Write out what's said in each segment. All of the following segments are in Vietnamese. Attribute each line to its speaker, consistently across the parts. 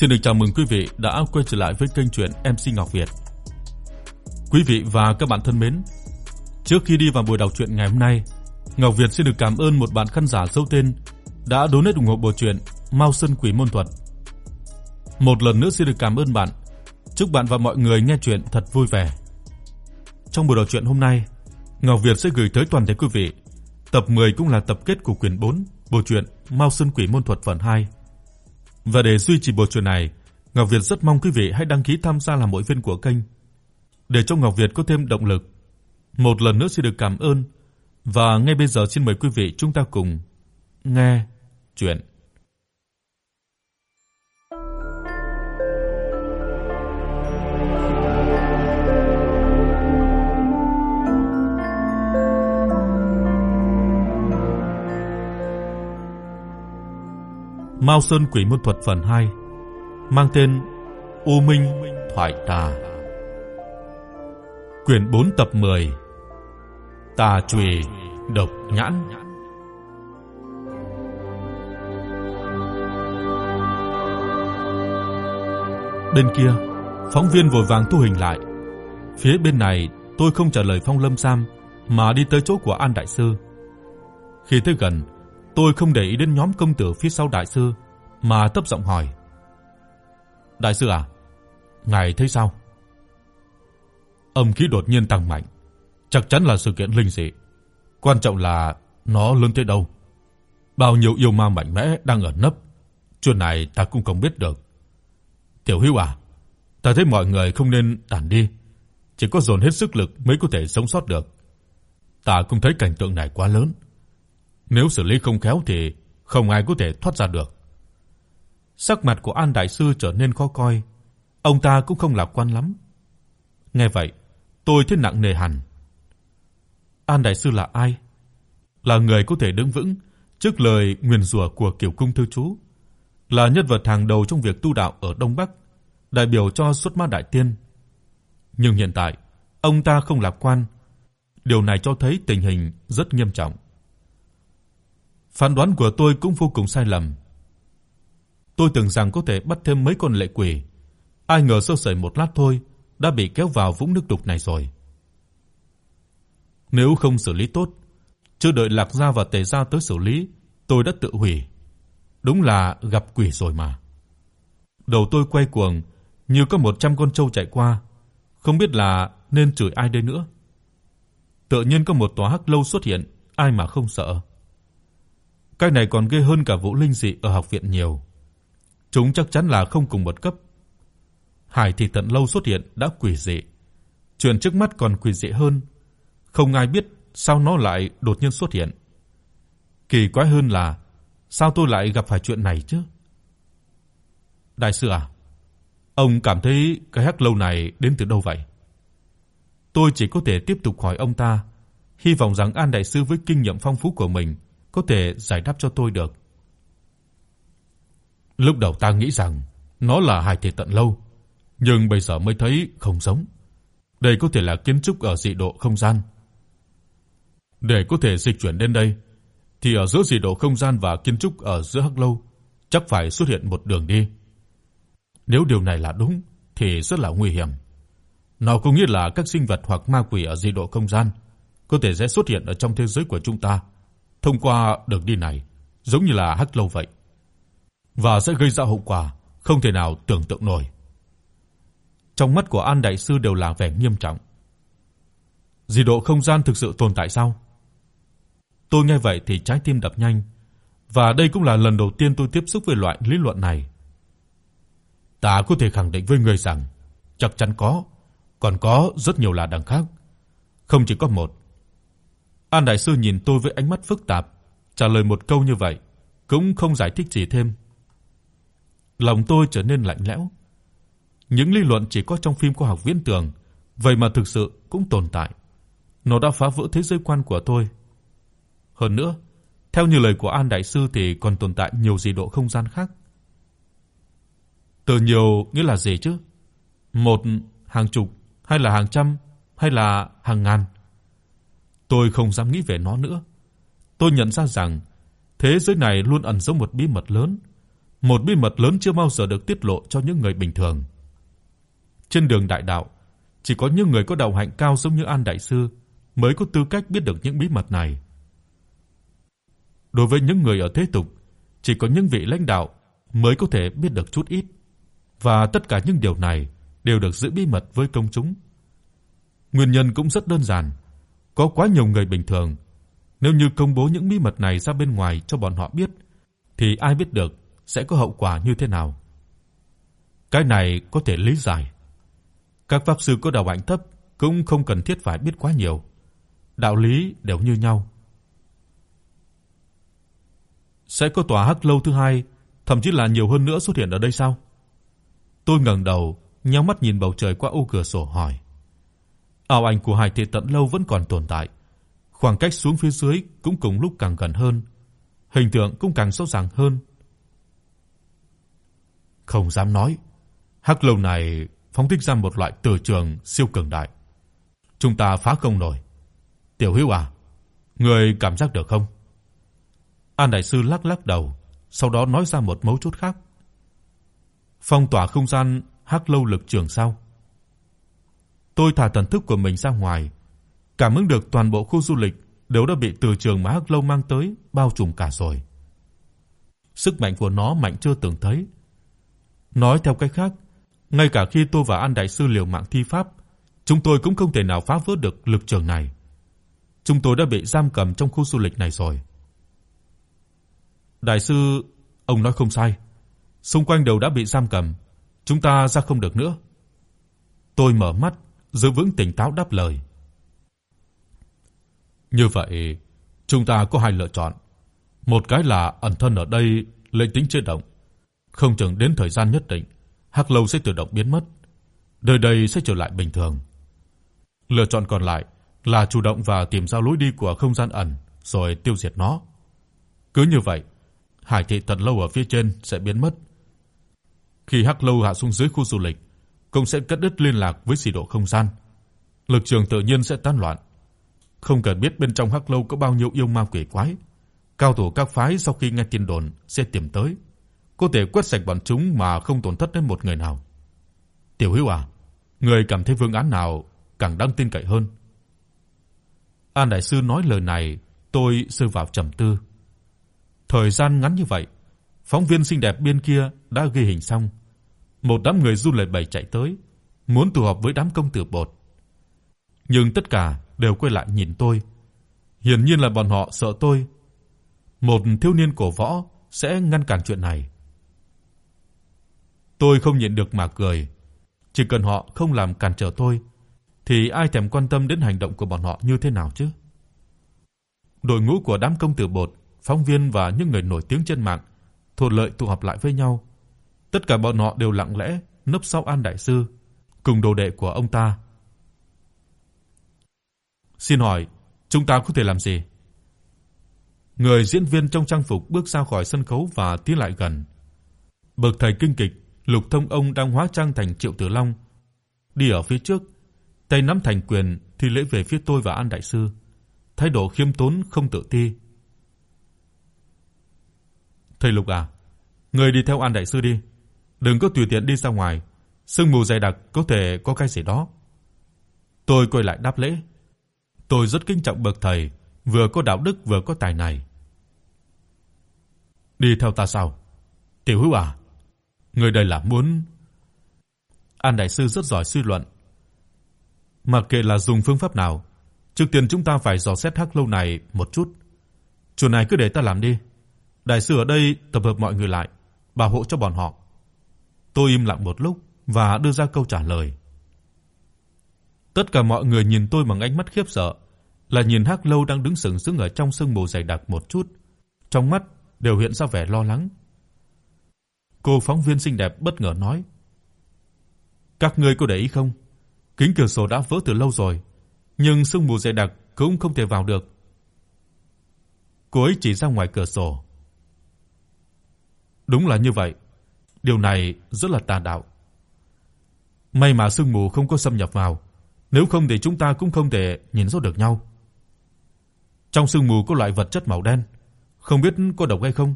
Speaker 1: Xin được chào mừng quý vị đã quay trở lại với kênh truyện MC Ngọc Việt. Quý vị và các bạn thân mến, trước khi đi vào buổi đọc truyện ngày hôm nay, Ngọc Việt xin được cảm ơn một bạn khán giả sâu tên đã donate ủng hộ bộ truyện Mao Sơn Quỷ Môn Thuật. Một lần nữa xin được cảm ơn bạn. Chúc bạn và mọi người nghe truyện thật vui vẻ. Trong buổi đọc truyện hôm nay, Ngọc Việt sẽ gửi tới toàn thể quý vị tập 10 cũng là tập kết của quyển 4, bộ truyện Mao Sơn Quỷ Môn Thuật phần 2. Và để duy trì bộ truyện này, Ngọc Việt rất mong quý vị hãy đăng ký tham gia làm hội viên của kênh để cho Ngọc Việt có thêm động lực. Một lần nữa xin được cảm ơn và ngay bây giờ xin mời quý vị chúng ta cùng nghe truyện Mao Sơn Quỷ Môn Thuật phần 2, mang tên U Minh Thoại Tà. Quyển 4 tập 10. Tà chùy độc nhãn. Bên kia, phóng viên vội vàng thu hình lại. Phía bên này, tôi không trả lời Phong Lâm Sam mà đi tới chỗ của An đại sư. Khi tới gần, Tôi không để ý đến nhóm công tử phía sau đại sư mà thấp giọng hỏi: "Đại sư à, ngài thấy sao?" Âm khí đột nhiên tăng mạnh, chắc chắn là sự kiện linh dị. Quan trọng là nó lớn tới đâu. Bao nhiêu yêu ma mạnh mẽ đang ẩn nấp, chuyện này ta cũng không biết được. Tiểu Hữu à, ta thấy mọi người không nên tản đi, chỉ có dồn hết sức lực mới có thể sống sót được. Ta cũng thấy cảnh tượng này quá lớn, nếu xử lý không khéo thì không ai có thể thoát ra được. Sắc mặt của An đại sư trở nên khó coi, ông ta cũng không lạc quan lắm. Nghe vậy, tôi thấy nặng nề hẳn. An đại sư là ai? Là người có thể đứng vững trước lời nguyền rủa của Kiều cung thư chú, là nhân vật hàng đầu trong việc tu đạo ở Đông Bắc, đại biểu cho xuất ma đại tiên. Nhưng hiện tại, ông ta không lạc quan. Điều này cho thấy tình hình rất nghiêm trọng. Phán đoán của tôi cũng vô cùng sai lầm. Tôi tưởng rằng có thể bắt thêm mấy con lệ quỷ, ai ngờ sơ sẩy một lát thôi đã bị kéo vào vũng nước đục này rồi. Nếu không xử lý tốt, chưa đợi Lạc gia và Tề gia tới xử lý, tôi đã tự hủy. Đúng là gặp quỷ rồi mà. Đầu tôi quay cuồng, như có 100 con trâu chạy qua, không biết là nên chửi ai đây nữa. Tự nhiên có một tòa hắc lâu xuất hiện, ai mà không sợ. Cái này còn ghê hơn cả vũ linh dị ở học viện nhiều. Chúng chắc chắn là không cùng một cấp. Hải thị tận lâu xuất hiện đã quỷ dị. Chuyện trước mắt còn quỷ dị hơn, không ai biết sao nó lại đột nhiên xuất hiện. Kỳ quái hơn là sao tôi lại gặp phải chuyện này chứ? Đại sư à, ông cảm thấy cái hắc lâu này đến từ đâu vậy? Tôi chỉ có thể tiếp tục hỏi ông ta, hy vọng rằng An đại sư với kinh nghiệm phong phú của mình có thể giải đáp cho tôi được. Lúc đầu ta nghĩ rằng nó là hải thể tận lâu, nhưng bây giờ mới thấy không giống. Đây có thể là kiến trúc ở dị độ không gian. Để có thể dịch chuyển đến đây thì ở giữa dị độ không gian và kiến trúc ở giữa hắc lâu chắc phải xuất hiện một đường đi. Nếu điều này là đúng thì rất là nguy hiểm. Nó có nghĩa là các sinh vật hoặc ma quỷ ở dị độ không gian có thể sẽ xuất hiện ở trong thế giới của chúng ta thông qua đường đi này, giống như là hắc lâu vậy, và sẽ gây ra hậu quả không thể nào tưởng tượng nổi. Trong mắt của An đại sư đều là vẻ nghiêm trọng. Dị độ không gian thực sự tồn tại sao? Tôi nghe vậy thì trái tim đập nhanh, và đây cũng là lần đầu tiên tôi tiếp xúc với loại lý luận này. Ta có thể khẳng định với người rằng chắc chắn có, còn có rất nhiều là đằng khác, không chỉ có một. An đại sư nhìn tôi với ánh mắt phức tạp, trả lời một câu như vậy, cũng không giải thích gì thêm. Lòng tôi trở nên lạnh lẽo. Những lý luận chỉ có trong phim khoa học viễn tưởng, vậy mà thực sự cũng tồn tại. Nó đã phá vỡ thế giới quan của tôi. Hơn nữa, theo như lời của An đại sư thì còn tồn tại nhiều dị độ không gian khác. Từ nhiều nghĩa là gì chứ? Một, hàng chục hay là hàng trăm hay là hàng ngàn? Tôi không dám nghĩ về nó nữa. Tôi nhận ra rằng thế giới này luôn ẩn giấu một bí mật lớn, một bí mật lớn chưa bao giờ được tiết lộ cho những người bình thường. Trên đường đại đạo, chỉ có những người có đạo hạnh cao giống như An đại sư mới có tư cách biết được những bí mật này. Đối với những người ở thế tục, chỉ có những vị lãnh đạo mới có thể biết được chút ít, và tất cả những điều này đều được giữ bí mật với công chúng. Nguyên nhân cũng rất đơn giản, có quá nhiều người bình thường, nếu như công bố những bí mật này ra bên ngoài cho bọn họ biết thì ai biết được sẽ có hậu quả như thế nào. Cái này có thể lý giải. Các pháp sư có đạo hạnh thấp cũng không cần thiết phải biết quá nhiều. Đạo lý đều như nhau. Sẽ có tòa hắc lâu thứ hai, thậm chí là nhiều hơn nữa xuất hiện ở đây sao? Tôi ngẩng đầu, nhắm mắt nhìn bầu trời qua ô cửa sổ hỏi. Ảo ảnh của Hải Thị Tận lâu vẫn còn tồn tại. Khoảng cách xuống phía dưới cũng cùng lúc càng gần hơn, hình tượng cũng càng rõ ràng hơn. Không dám nói, hắc lâu này phóng thích ra một loại từ trường siêu cường đại. Chúng ta phá không nổi. Tiểu Hữu à, ngươi cảm giác được không? An đại sư lắc lắc đầu, sau đó nói ra một mấu chốt khác. Phong tỏa không gian hắc lâu lực trường sao? Tôi thả thần thức của mình ra ngoài, cảm ứng được toàn bộ khu du lịch đều đã bị từ trường mà hắc lâu mang tới bao trùm cả rồi. Sức mạnh của nó mạnh chưa từng thấy. Nói theo cách khác, ngay cả khi tôi và An đại sư liều mạng thi pháp, chúng tôi cũng không thể nào phá vỡ được lực trường này. Chúng tôi đã bị giam cầm trong khu du lịch này rồi. Đại sư, ông nói không sai. Xung quanh đều đã bị giam cầm, chúng ta ra không được nữa. Tôi mở mắt, giữ vững tỉnh táo đáp lời. Như vậy, chúng ta có hai lựa chọn. Một cái là ẩn thân ở đây, lệnh tính chưa động, không chừng đến thời gian nhất định, Hắc Lâu sẽ tự động biến mất, đời đây sẽ trở lại bình thường. Lựa chọn còn lại là chủ động và tìm ra lối đi của không gian ẩn rồi tiêu diệt nó. Cứ như vậy, Hải thị tận lâu ở phía trên sẽ biến mất. Khi Hắc Lâu hạ xuống dưới khu du lịch, cũng sẽ cắt đứt liên lạc với xỉ độ không gian. Lực trường tự nhiên sẽ tan loạn. Không cần biết bên trong Hắc Lâu có bao nhiêu yêu ma quỷ quái, cao thủ các phái sau khi nghe tin đồn sẽ tìm tới, có thể quét sạch bọn chúng mà không tổn thất đến một người nào. Tiểu Hữu à, người cảm thấy phương án nào càng đáng tin cậy hơn? An đại sư nói lời này, tôi rơi vào trầm tư. Thời gian ngắn như vậy, phóng viên xinh đẹp bên kia đã ghi hình xong. Một đám người du lẩy bẩy chạy tới, muốn tụ họp với đám công tử bột. Nhưng tất cả đều quay lại nhìn tôi. Hiển nhiên là bọn họ sợ tôi. Một thiếu niên cổ võ sẽ ngăn cản chuyện này. Tôi không nhịn được mà cười. Chỉ cần họ không làm cản trở tôi thì ai thèm quan tâm đến hành động của bọn họ như thế nào chứ? Đội ngũ của đám công tử bột, phóng viên và những người nổi tiếng trên mạng thuận lợi tụ họp lại với nhau. Tất cả bọn họ đều lặng lẽ nấp sau An đại sư cùng đồ đệ của ông ta. Xin hỏi, chúng ta có thể làm gì? Người diễn viên trong trang phục bước ra khỏi sân khấu và tiến lại gần. Bậc thầy kinh kịch, Lục Thông ông đang hóa trang thành Triệu Tử Long, đi ở phía trước, tay nắm thành quyền thì lễ về phía tôi và An đại sư, thái độ khiêm tốn không tự ti. "Thầy Lục à, người đi theo An đại sư đi, đừng có tùy tiện đi ra ngoài, sương mù dày đặc có thể có cái gì đó." Tôi quay lại đáp lễ. Tôi rất kính trọng bậc thầy, vừa có đạo đức vừa có tài này. "Đi theo ta sao?" "Tiểu Hữu à, người đây là muốn..." An đại sư rất giỏi suy luận, Mặc kệ là dùng phương pháp nào, trước tiên chúng ta phải dò xét Hắc lâu này một chút. Chuyện này cứ để ta làm đi. Đại sư ở đây tập hợp mọi người lại, bảo hộ cho bọn họ. Tôi im lặng một lúc và đưa ra câu trả lời. Tất cả mọi người nhìn tôi bằng ánh mắt khiếp sợ, là nhìn Hắc Lâu đang đứng sừng sững ở trong sương mù dày đặc một chút, trong mắt đều hiện ra vẻ lo lắng. Cô phóng viên xinh đẹp bất ngờ nói: "Các ngươi có để ý không? Kính cửa sổ đã vỡ từ lâu rồi, nhưng sương mù dày đặc cũng không thể vào được. Cô ấy chỉ ra ngoài cửa sổ. Đúng là như vậy, điều này rất là tà đạo. May mà sương mù không có xâm nhập vào, nếu không thì chúng ta cũng không thể nhìn rõ được nhau. Trong sương mù có loại vật chất màu đen, không biết có độc hay không.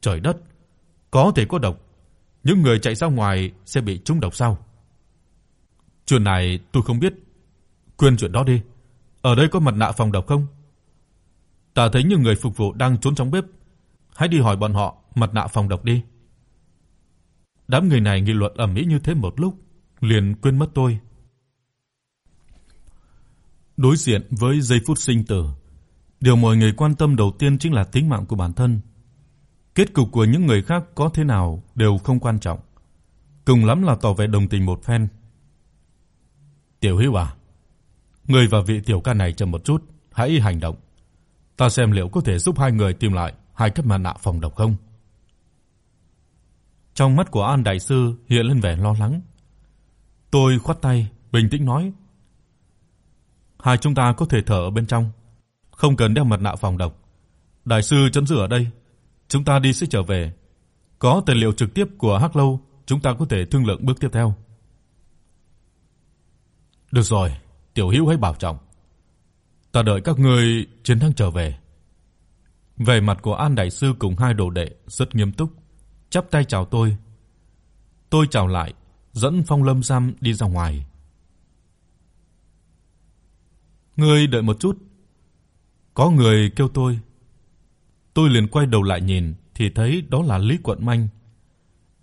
Speaker 1: Trời đất, Có thể có độc, những người chạy ra ngoài sẽ bị trúng độc sao? Chuyện này tôi không biết. Quên chuyện đó đi. Ở đây có mặt nạ phòng độc không? Ta thấy những người phục vụ đang trốn trong bếp, hãy đi hỏi bọn họ mặt nạ phòng độc đi. Đám người này nghị luận ầm ĩ như thế một lúc, liền quên mất tôi. Đối diện với giây phút sinh tử, điều mọi người quan tâm đầu tiên chính là tính mạng của bản thân. Kết cục của những người khác có thế nào đều không quan trọng, cùng lắm là tỏ vẻ đồng tình một phen. Tiểu Hữu à, ngươi và vị tiểu ca này chờ một chút, hãy hành động. Ta xem liệu có thể giúp hai người tìm lại hai cái mặt nạ phòng độc không. Trong mắt của An đại sư hiện lên vẻ lo lắng. Tôi khoát tay, bình tĩnh nói: "Hai chúng ta có thể thở ở bên trong, không cần đeo mặt nạ phòng độc. Đại sư trấn giữ ở đây, chúng ta đi sẽ trở về. Có tài liệu trực tiếp của Hắc lâu, chúng ta có thể thương lượng bước tiếp theo." Được rồi, tiểu Hữu hãy bảo trọng. Ta đợi các ngươi chiến thắng trở về. Vẻ mặt của An đại sư cùng hai đồ đệ rất nghiêm túc, chắp tay chào tôi. Tôi chào lại, dẫn Phong Lâm Giam đi ra ngoài. Ngươi đợi một chút. Có người kêu tôi. Tôi liền quay đầu lại nhìn thì thấy đó là Lý Quận Manh.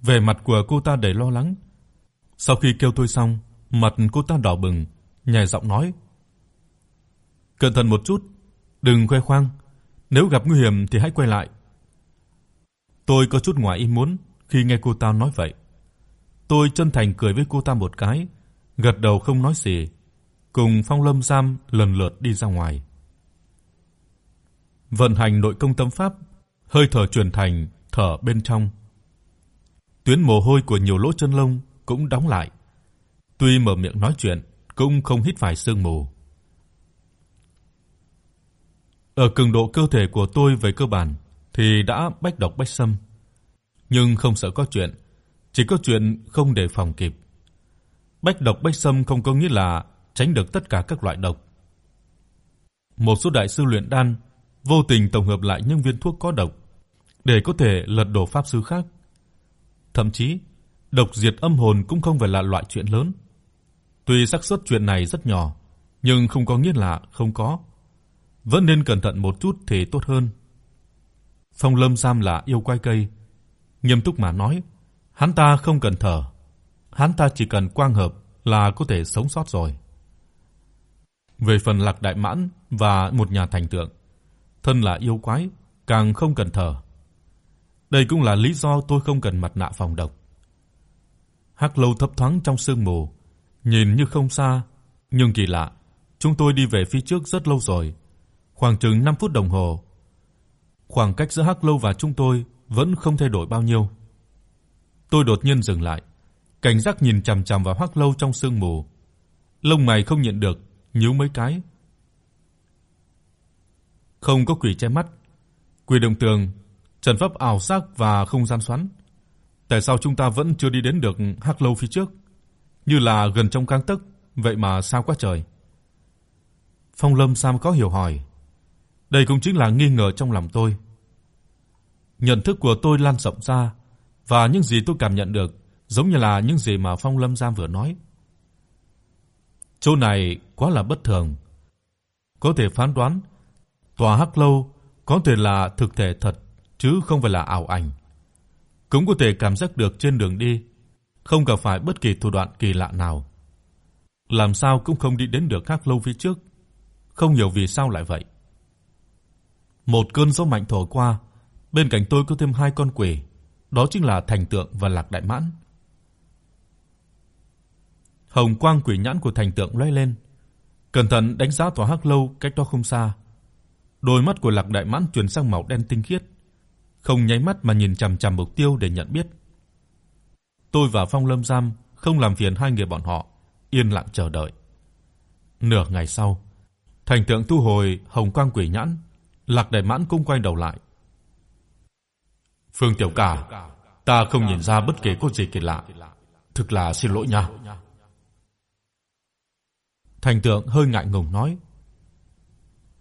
Speaker 1: Vẻ mặt của cô ta đầy lo lắng. Sau khi kêu tôi xong, mặt cô ta đỏ bừng, nhè giọng nói: "Cẩn thận một chút, đừng khoe khoang, nếu gặp nguy hiểm thì hãy quay lại." Tôi có chút ngoài ý muốn khi nghe cô ta nói vậy. Tôi chân thành cười với cô ta một cái, gật đầu không nói gì, cùng Phong Lâm Giam lần lượt đi ra ngoài. Vận hành nội công tâm pháp, hơi thở truyền thành thở bên trong. Tuyến mồ hôi của nhiều lỗ chân lông cũng đóng lại. Tuy mở miệng nói chuyện, cũng không hít phải sương mù. Ở cường độ cơ thể của tôi về cơ bản thì đã bách độc bách xâm, nhưng không sợ có chuyện, chỉ có chuyện không đề phòng kịp. Bách độc bách xâm không có nghĩa là tránh được tất cả các loại độc. Một số đại sư luyện đan vô tình tổng hợp lại những viên thuốc có độc để có thể lật đổ pháp sư khác. Thậm chí, độc diệt âm hồn cũng không phải là loại chuyện lớn. Tuy xác suất chuyện này rất nhỏ, nhưng không có nghĩa là không có. Vẫn nên cẩn thận một chút thì tốt hơn. Phong Lâm Sam là yêu quái cây, nghiêm túc mà nói, hắn ta không cần thở, hắn ta chỉ cần quang hợp là có thể sống sót rồi. Về phần Lạc Đại Mãn và một nhà thành tượng, thân là yêu quái, càng không cần thở. Đây cũng là lý do tôi không cần mặt nạ phòng độc. Hắc Lâu thấp thoáng trong sương mù, nhìn như không xa, nhưng kỳ lạ, chúng tôi đi về phía trước rất lâu rồi, khoảng chừng 5 phút đồng hồ. Khoảng cách giữa Hắc Lâu và chúng tôi vẫn không thay đổi bao nhiêu. Tôi đột nhiên dừng lại, cảnh giác nhìn chằm chằm vào Hắc Lâu trong sương mù. Lông mày không nhịn được nhíu mấy cái. Không có quỷ che mắt, quỷ đồng tường, trần pháp ảo giác và không gian xoắn. Tại sao chúng ta vẫn chưa đi đến được Hắc Lâu phía trước? Như là gần trong gang tấc, vậy mà sao quá trời. Phong Lâm Sam có hiểu hỏi. Đây cũng chính là nghi ngờ trong lòng tôi. Nhận thức của tôi lan rộng ra, và những gì tôi cảm nhận được giống như là những gì mà Phong Lâm Giam vừa nói. Chỗ này quá là bất thường. Có thể phán đoán, tòa Hắc lâu có thể là thực thể thật, chứ không phải là ảo ảnh. Cũng có thể cảm giác được trên đường đi, không gặp phải bất kỳ thủ đoạn kỳ lạ nào. Làm sao cũng không đi đến được Hắc lâu phía trước. Không hiểu vì sao lại vậy. Một cơn gió mạnh thổi qua, bên cạnh tôi có thêm hai con quỷ, đó chính là Thành Tượng và Lạc Đại Mãn. Hồng quang quỷ nhãn của Thành Tượng lóe lên, cẩn thận đánh giá tòa hắc lâu cách đó không xa. Đôi mắt của Lạc Đại Mãn chuyển sang màu đen tinh khiết, không nháy mắt mà nhìn chằm chằm mục tiêu để nhận biết. Tôi và Phong Lâm Giam không làm phiền hai người bọn họ, yên lặng chờ đợi. Nửa ngày sau, Thành Tượng thu hồi hồng quang quỷ nhãn, Lạc Đại Mãn cũng quay đầu lại. Phương Tiểu Cả, ta không nhìn ra bất kỳ có gì kỳ lạ, thực là xin lỗi nha. Thành Tượng hơi ngại ngùng nói.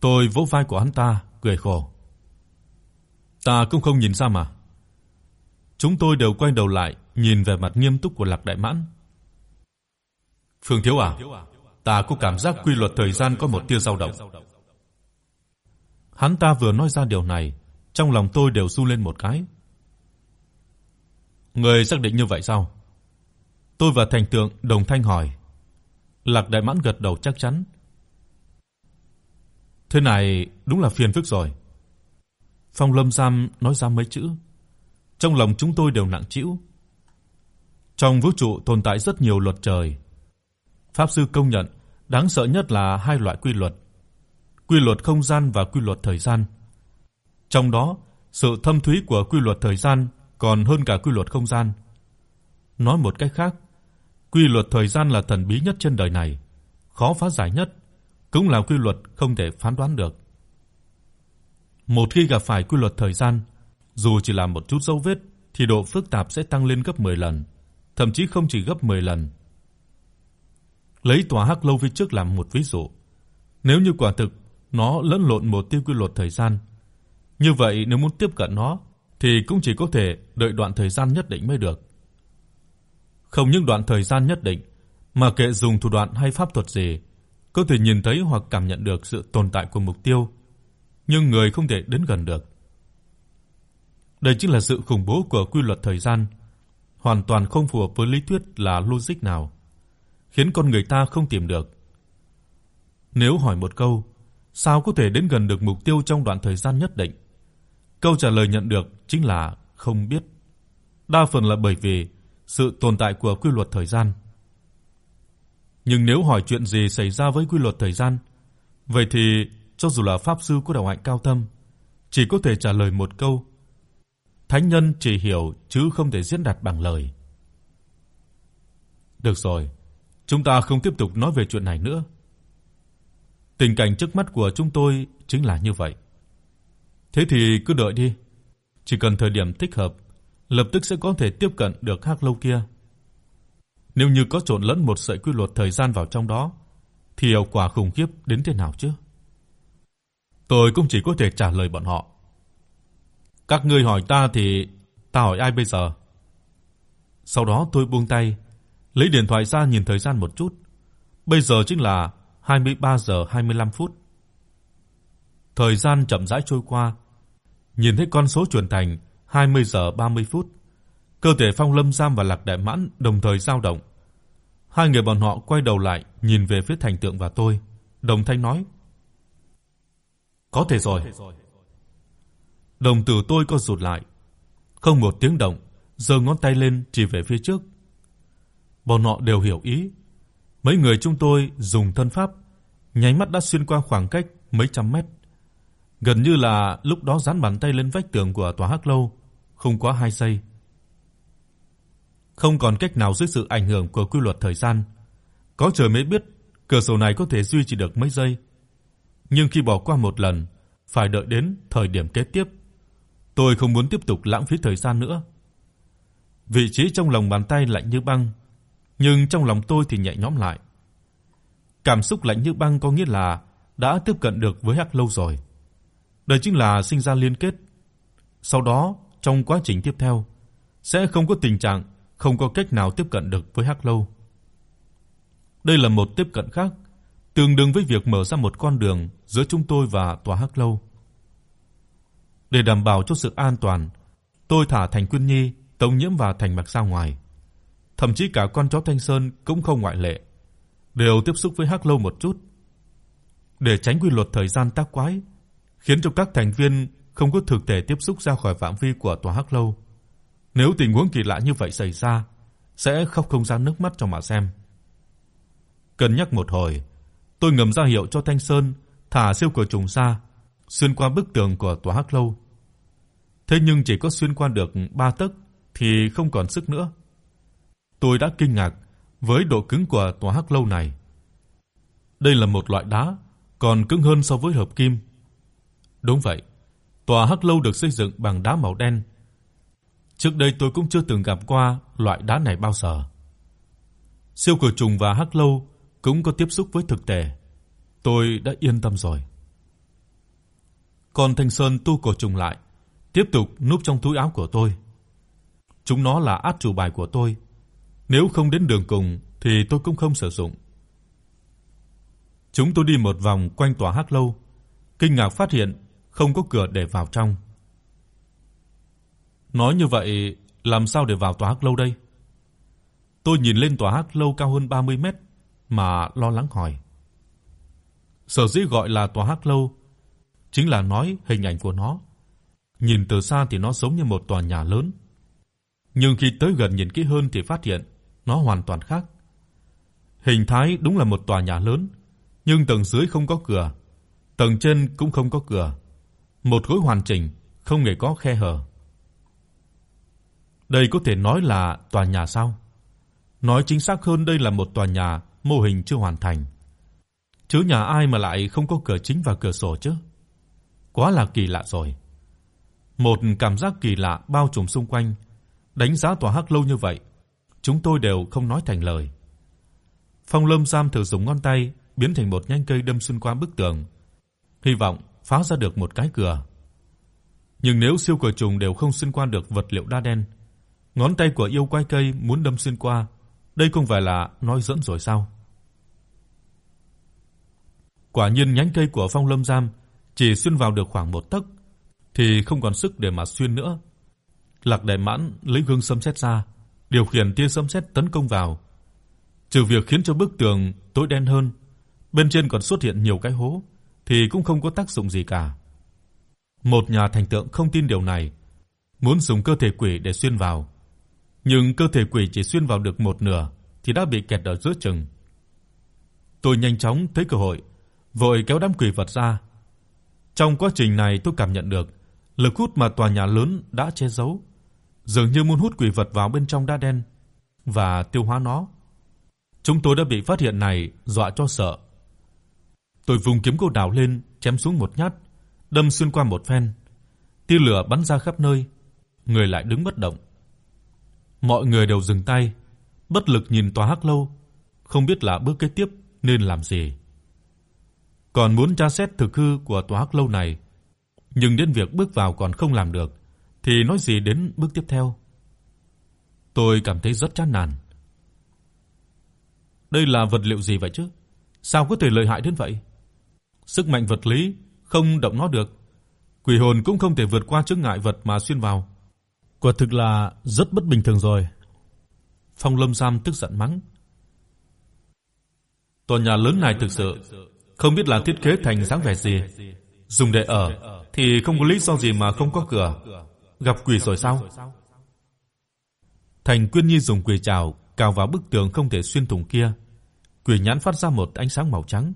Speaker 1: Tôi vỗ vai của hắn ta, cười khổ. Ta cũng không nhìn ra mà. Chúng tôi đều quay đầu lại, nhìn về mặt nghiêm túc của Lạc Đại Mãn. "Phương thiếu à, ta có cảm giác quy luật thời gian có một tia dao động." Hắn ta vừa nói ra điều này, trong lòng tôi đều xu lên một cái. Người xác định như vậy sao? Tôi và Thành Tượng đồng thanh hỏi. Lạc Đại Mãn gật đầu chắc chắn. Thế này đúng là phiền phức rồi. Phong Lâm Giam nói ra mấy chữ, trong lòng chúng tôi đều nặng trĩu. Trong vũ trụ tồn tại rất nhiều luật trời. Pháp sư công nhận, đáng sợ nhất là hai loại quy luật: quy luật không gian và quy luật thời gian. Trong đó, sự thâm thúy của quy luật thời gian còn hơn cả quy luật không gian. Nói một cách khác, quy luật thời gian là thần bí nhất trên đời này, khó phá giải nhất, cũng là quy luật không thể phán đoán được. Một khi gặp phải quy luật thời gian, dù chỉ là một chút dấu vết thì độ phức tạp sẽ tăng lên gấp 10 lần, thậm chí không chỉ gấp 10 lần. Lấy tòa Hắc lâu phía trước làm một ví dụ. Nếu như quả thực nó lẫn lộn một tiêu quy luật thời gian, như vậy nếu muốn tiếp cận nó thì cũng chỉ có thể đợi đoạn thời gian nhất định mới được. Không những đoạn thời gian nhất định, mà kệ dùng thủ đoạn hay pháp thuật gì, có thể nhìn thấy hoặc cảm nhận được sự tồn tại của mục tiêu, nhưng người không thể đến gần được. Đây chính là sự khủng bố của quy luật thời gian, hoàn toàn không phù hợp với lý thuyết là logic nào, khiến con người ta không tìm được. Nếu hỏi một câu, sao có thể đến gần được mục tiêu trong đoạn thời gian nhất định? Câu trả lời nhận được chính là không biết. Đa phần là bởi vì sự tồn tại của quy luật thời gian. Nhưng nếu hỏi chuyện gì xảy ra với quy luật thời gian, vậy thì cho dù là pháp sư có đạo hạnh cao thâm, chỉ có thể trả lời một câu. Thánh nhân chỉ hiểu chứ không thể diễn đạt bằng lời. Được rồi, chúng ta không tiếp tục nói về chuyện này nữa. Tình cảnh trước mắt của chúng tôi chính là như vậy. Thế thì cứ đợi đi, chỉ cần thời điểm thích hợp, lập tức sẽ có thể tiếp cận được hắc lâu kia. Nếu như có trộn lẫn một sợi quy luật thời gian vào trong đó, thì hậu quả khủng khiếp đến thế nào chứ? Tôi cũng chỉ có thể trả lời bọn họ. Các ngươi hỏi ta thì ta hỏi ai bây giờ? Sau đó tôi buông tay, lấy điện thoại ra nhìn thời gian một chút. Bây giờ chính là 23 giờ 25 phút. Thời gian chậm rãi trôi qua, nhìn thấy con số chuyển thành 20 giờ 30 phút. Cơ thể Phong Lâm Giam và Lạc Đại Mãn đồng thời dao động. Hai người bọn họ quay đầu lại, nhìn về phía Thành Tượng và tôi, đồng thanh nói: "Có thể rồi." Đồng tử tôi co rụt lại, không một tiếng động, giơ ngón tay lên chỉ về phía trước. Bọn họ đều hiểu ý. Mấy người chúng tôi dùng thân pháp, nháy mắt đã xuyên qua khoảng cách mấy trăm mét. Gần như là lúc đó dán bàn tay lên vách tường của tòa Hắc lâu, không quá 2 giây. Không còn cách nào dưới sự ảnh hưởng của quy luật thời gian, có trời mới biết cửa sổ này có thể duy trì được mấy giây. Nhưng khi bỏ qua một lần, phải đợi đến thời điểm kế tiếp. Tôi không muốn tiếp tục lãng phí thời gian nữa. Vị trí trong lòng bàn tay lạnh như băng, nhưng trong lòng tôi thì nhẹ nhõm lại. Cảm xúc lạnh như băng có nghĩa là đã tiếp cận được với Hắc lâu rồi. Đây chính là sinh ra liên kết. Sau đó, trong quá trình tiếp theo sẽ không có tình trạng không có cách nào tiếp cận được với Hắc Lâu. Đây là một tiếp cận khác, tương đương với việc mở ra một con đường giữa chúng tôi và tòa Hắc Lâu. Để đảm bảo cho sự an toàn, tôi thả Thành Quyên Nhi, Tống Nhiễm và Thành Mặc ra ngoài. Thậm chí cả con chó Thanh Sơn cũng không ngoại lệ, đều tiếp xúc với Hắc Lâu một chút. Để tránh quy luật thời gian tác quái, khiến cho các thành viên không có thực thể tiếp xúc ra khỏi phạm vi của tòa Hắc lâu. Nếu tình huống kỳ lạ như vậy xảy ra, sẽ khóc không ra nước mắt cho mà xem. Cân nhắc một hồi, tôi ngầm ra hiệu cho Thanh Sơn thả siêu cửa trùng ra, xuyên qua bức tường của tòa Hắc lâu. Thế nhưng chỉ có xuyên qua được 3 tấc thì không còn sức nữa. Tôi đã kinh ngạc với độ cứng của tòa Hắc lâu này. Đây là một loại đá còn cứng hơn so với hợp kim. Đúng vậy, Tòa Hắc lâu được xây dựng bằng đá màu đen. Trước đây tôi cũng chưa từng gặp qua loại đá này bao giờ. Siêu cửa trùng và Hắc lâu cũng có tiếp xúc với thực thể. Tôi đã yên tâm rồi. Còn Thanh Sơn tu cổ trùng lại, tiếp tục núp trong túi áo của tôi. Chúng nó là át chủ bài của tôi. Nếu không đến đường cùng thì tôi cũng không sử dụng. Chúng tôi đi một vòng quanh tòa hắc lâu, kinh ngạc phát hiện không có cửa để vào trong. Nói như vậy, làm sao để vào tòa hắc lâu đây? Tôi nhìn lên tòa hắc lâu cao hơn 30 mét mà lo lắng hỏi. Sở dĩ gọi là tòa hắc lâu chính là nói hình ảnh của nó. Nhìn từ xa thì nó giống như một tòa nhà lớn, nhưng khi tới gần nhìn kỹ hơn thì phát hiện nó hoàn toàn khác. Hình thái đúng là một tòa nhà lớn, nhưng tầng dưới không có cửa, tầng trên cũng không có cửa. Một khối hoàn chỉnh, không hề có khe hở. Đây có thể nói là tòa nhà sao? Nói chính xác hơn đây là một tòa nhà mô hình chưa hoàn thành. Chứ nhà ai mà lại không có cửa chính và cửa sổ chứ? Quá là kỳ lạ rồi. Một cảm giác kỳ lạ bao trùm xung quanh, đánh giá tòa hắc lâu như vậy, chúng tôi đều không nói thành lời. Phong Lâm Sam thử dùng ngón tay biến thành một nhánh cây đâm xuyên qua bức tường, hy vọng phá ra được một cái cửa. Nhưng nếu siêu cửa trùng đều không xuyên qua được vật liệu đa đen, ngón tay của yêu quái cây muốn đâm xuyên qua, đây không phải là nói dẫn rồi sao? Quả nhiên nhánh cây của Phong Lâm Giam chỉ xuyên vào được khoảng một tấc thì không còn sức để mà xuyên nữa. Lạc Đại Mãn lấy gương sấm sét ra, điều khiển tia sấm sét tấn công vào. Trừ việc khiến cho bức tường tối đen hơn, bên trên còn xuất hiện nhiều cái hố thì cũng không có tác dụng gì cả. Một nhà thành tượng không tin điều này, muốn dùng cơ thể quỷ để xuyên vào, nhưng cơ thể quỷ chỉ xuyên vào được một nửa thì đã bị kẹt ở giữa chừng. Tôi nhanh chóng thấy cơ hội, vội kéo đám quỷ vật ra. Trong quá trình này tôi cảm nhận được lực hút mà tòa nhà lớn đã che giấu, dường như muốn hút quỷ vật vào bên trong đá đen và tiêu hóa nó. Chúng tôi đã bị phát hiện này dọa cho sợ. Tôi vùng kiếm câu đào lên, chém xuống một nhát, đâm xuyên qua một phen. Tia lửa bắn ra khắp nơi, người lại đứng bất động. Mọi người đều dừng tay, bất lực nhìn tòa hắc lâu, không biết là bước kế tiếp nên làm gì. Còn muốn tra xét thực hư của tòa hắc lâu này, nhưng đến việc bước vào còn không làm được thì nói gì đến bước tiếp theo. Tôi cảm thấy rất chán nản. Đây là vật liệu gì vậy chứ? Sao có thể lợi hại đến vậy? Sức mạnh vật lý không động nó được. Quỷ hồn cũng không thể vượt qua chướng ngại vật mà xuyên vào. Quả thực là rất bất bình thường rồi. Phong Lâm Sam tức giận mắng. Tòa nhà lớn này thực sự không biết là thiết kế thành dáng vẻ gì, dùng để ở thì không có lý do gì mà không có cửa. Gặp quỷ rồi sao? Thành Quyên Nhi dùng quỷ trảo cào vào bức tường không thể xuyên thủng kia. Quỷ nhãn phát ra một ánh sáng màu trắng.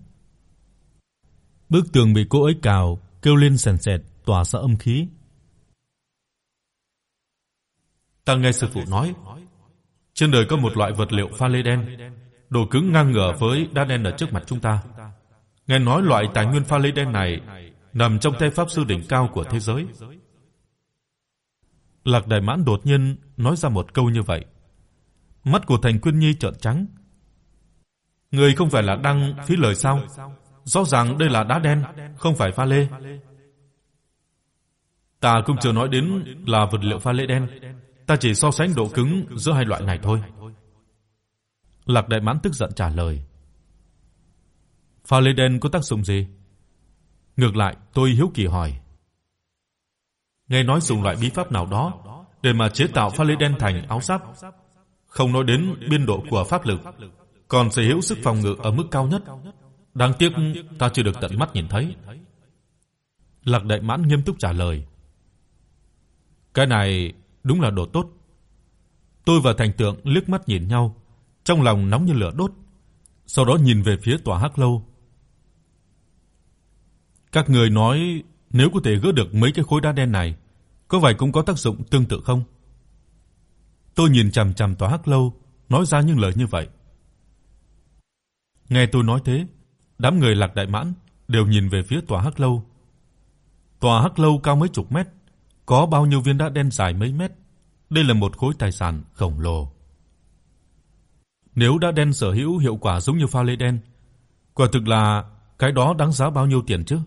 Speaker 1: Bức tường bị cô ấy cào kêu lên sền sệt, tỏa ra âm khí. Ta nghe sư phụ nói, trên đời có một loại vật liệu pha lê đen, độ cứng ngang ngửa với đá đen ở trước mặt chúng ta. Nghe nói loại tài nguyên pha lê đen này nằm trong tay pháp sư đỉnh cao của thế giới. Lạc Đại Mãn đột nhiên nói ra một câu như vậy. Mắt của Thành Quyên Nhi trợn trắng. Người không phải là đang phí lời sao? Rõ ràng đây là đá đen, không phải pha lê. Ta cũng chưa nói đến là vật liệu pha lê đen, ta chỉ so sánh độ cứng giữa hai loại này thôi. Lạc Đại Mãn tức giận trả lời. Pha lê đen có tác dụng gì? Ngược lại, tôi hiếu kỳ hỏi. Nghe nói dùng loại bí pháp nào đó để mà chế tạo pha lê đen thành áo giáp, không nói đến biên độ của pháp lực, còn sở hữu sức phòng ngự ở mức cao nhất. Đáng tiếc ta chưa được tận mắt nhìn thấy. Lạc Đại Mãn nghiêm túc trả lời. Cái này đúng là đồ tốt. Tôi và Thành Tượng liếc mắt nhìn nhau, trong lòng nóng như lửa đốt, sau đó nhìn về phía tòa hắc lâu. Các người nói nếu có thể gỡ được mấy cái khối đá đen này, có phải cũng có tác dụng tương tự không? Tôi nhìn chằm chằm tòa hắc lâu, nói ra những lời như vậy. Nghe tôi nói thế, đám người Lạc Đại Mãn đều nhìn về phía tòa hắc lâu. Tòa hắc lâu cao mấy chục mét, có bao nhiêu viên đá đen dài mấy mét. Đây là một khối tài sản khổng lồ. Nếu đá đen sở hữu hiệu quả giống như pha lê đen, quả thực là cái đó đáng giá bao nhiêu tiền chứ?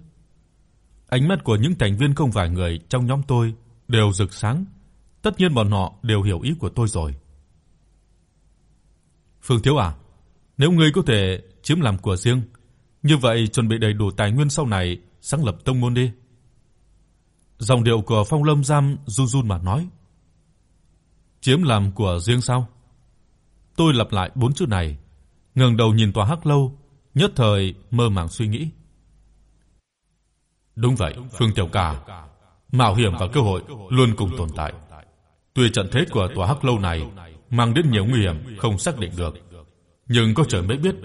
Speaker 1: Ánh mắt của những thành viên không vài người trong nhóm tôi đều rực sáng, Tất nhiên bọn họ đều hiểu ý của tôi rồi. Phương Thiếu à, nếu ngươi có thể chiếm làm của riêng, như vậy chuẩn bị đầy đủ tài nguyên sau này sáng lập tông môn đi. Dòng điệu của Phong Lâm Giam run run mà nói. Chiếm làm của riêng sao? Tôi lặp lại bốn chữ này, ngẩng đầu nhìn tòa hắc lâu, nhất thời mơ màng suy nghĩ. Đúng vậy, Phương Tiểu Ca, mạo hiểm và cơ hội luôn cùng tồn tại. Tuy trận thế của tòa hắc lâu này mang đến nhiều nguy hiểm không xác định được, nhưng có trời mới biết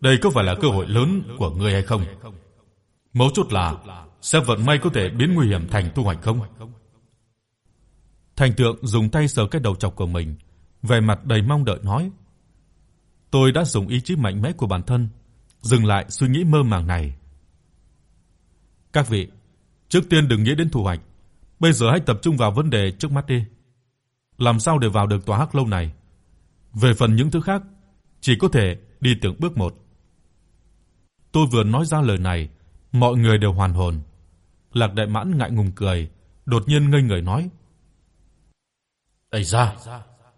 Speaker 1: đây có phải là cơ hội lớn của ngươi hay không. Mấu chốt là sẽ vận may có thể biến nguy hiểm thành tu hoạch không. Thành Tượng dùng tay sờ cái đầu chọc của mình, vẻ mặt đầy mong đợi nói: "Tôi đã dùng ý chí mạnh mẽ của bản thân dừng lại suy nghĩ mơ màng này. Các vị, trước tiên đừng nghĩ đến thu hoạch, bây giờ hãy tập trung vào vấn đề trước mắt đi. Làm sao để vào được tòa hắc lâu này? Về phần những thứ khác, chỉ có thể đi từng bước một." Tôi vừa nói ra lời này, mọi người đều hoàn hồn. Lạc Đại Mãn ngại ngùng cười, đột nhiên ngây người nói: "Ây da,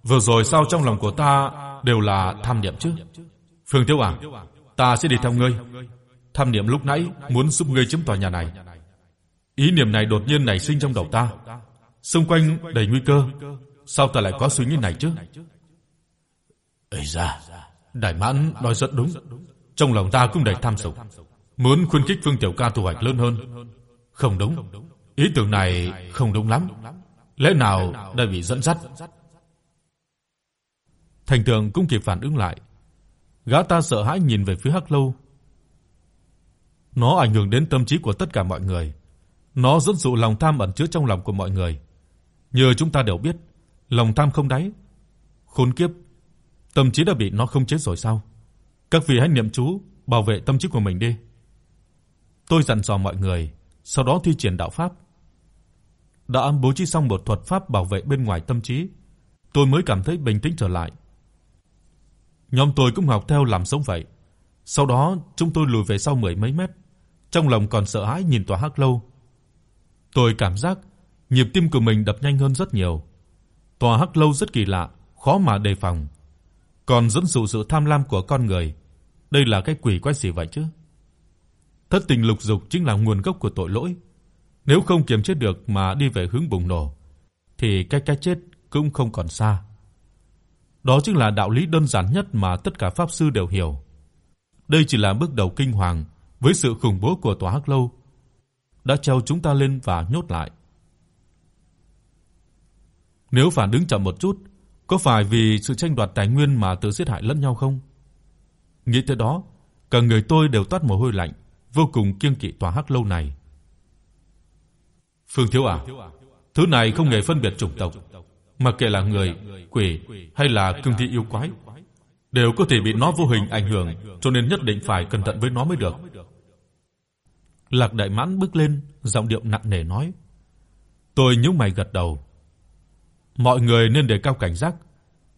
Speaker 1: vừa rồi sao trong lòng của ta đều là tham niệm chứ? Phương Tiêu à, ta sẽ đi theo ngươi. Tham niệm lúc nãy muốn giúp ngươi chiếm tòa nhà này. Ý niệm này đột nhiên nảy sinh trong đầu ta. Xung quanh đầy nguy cơ, sao ta lại có suy nghĩ này chứ?" Ây da, Đại Mãn nói rất đúng. Trong lòng ta cũng đầy tham dục, muốn khuyến khích Phương Tiểu Ca thu hoạch lớn hơn. Không đúng, ý tưởng này không đúng lắm. Lẽ nào đã bị dẫn dắt? Thành Tường cũng kịp phản ứng lại. Gã ta sợ hãi nhìn về phía Hắc Lâu. Nó ảnh hưởng đến tâm trí của tất cả mọi người. Nó dẫn dụ lòng tham ẩn chứa trong lòng của mọi người. Như chúng ta đều biết, lòng tham không đáy. Khốn kiếp, tâm trí đã bị nó không chế rồi sao? Các vị hãy niệm chú bảo vệ tâm trí của mình đi. Tôi dặn dò mọi người, sau đó thi triển đạo pháp. Đã bố trí xong một thuật pháp bảo vệ bên ngoài tâm trí, tôi mới cảm thấy bình tĩnh trở lại. Nhóm tôi cũng học theo làm giống vậy. Sau đó, chúng tôi lùi về sau mười mấy mét, trong lòng còn sợ hãi nhìn tòa hắc lâu. Tôi cảm giác nhịp tim của mình đập nhanh hơn rất nhiều. Tòa hắc lâu rất kỳ lạ, khó mà đề phòng. Còn dẫn dụ sự tham lam của con người, đây là cái quỷ quái gì vậy chứ? Thất tình lục dục chính là nguồn gốc của tội lỗi. Nếu không kiềm chế được mà đi về hướng bùng nổ thì cái cái chết cũng không còn xa. Đó chính là đạo lý đơn giản nhất mà tất cả pháp sư đều hiểu. Đây chỉ là bước đầu kinh hoàng với sự khủng bố của tòa Hắc lâu đã treo chúng ta lên và nhốt lại. Nếu phản ứng chậm một chút, có phải vì sự tranh đoạt tài nguyên mà tự giết hại lẫn nhau không? Nghĩ tới đó, cả người tôi đều toát mồ hôi lạnh, vô cùng kiêng kỵ tòa hắc lâu này. Phương Thiếu à, thứ này không hề phân biệt chủng tộc, mà kể là người, quỷ hay là cương thi yêu quái, đều có thể bị nó vô hình ảnh hưởng, cho nên nhất định phải cẩn thận với nó mới được. Lạc Đại Mãn bước lên, giọng điệu nặng nề nói. Tôi nhíu mày gật đầu. Mọi người nên đề cao cảnh giác,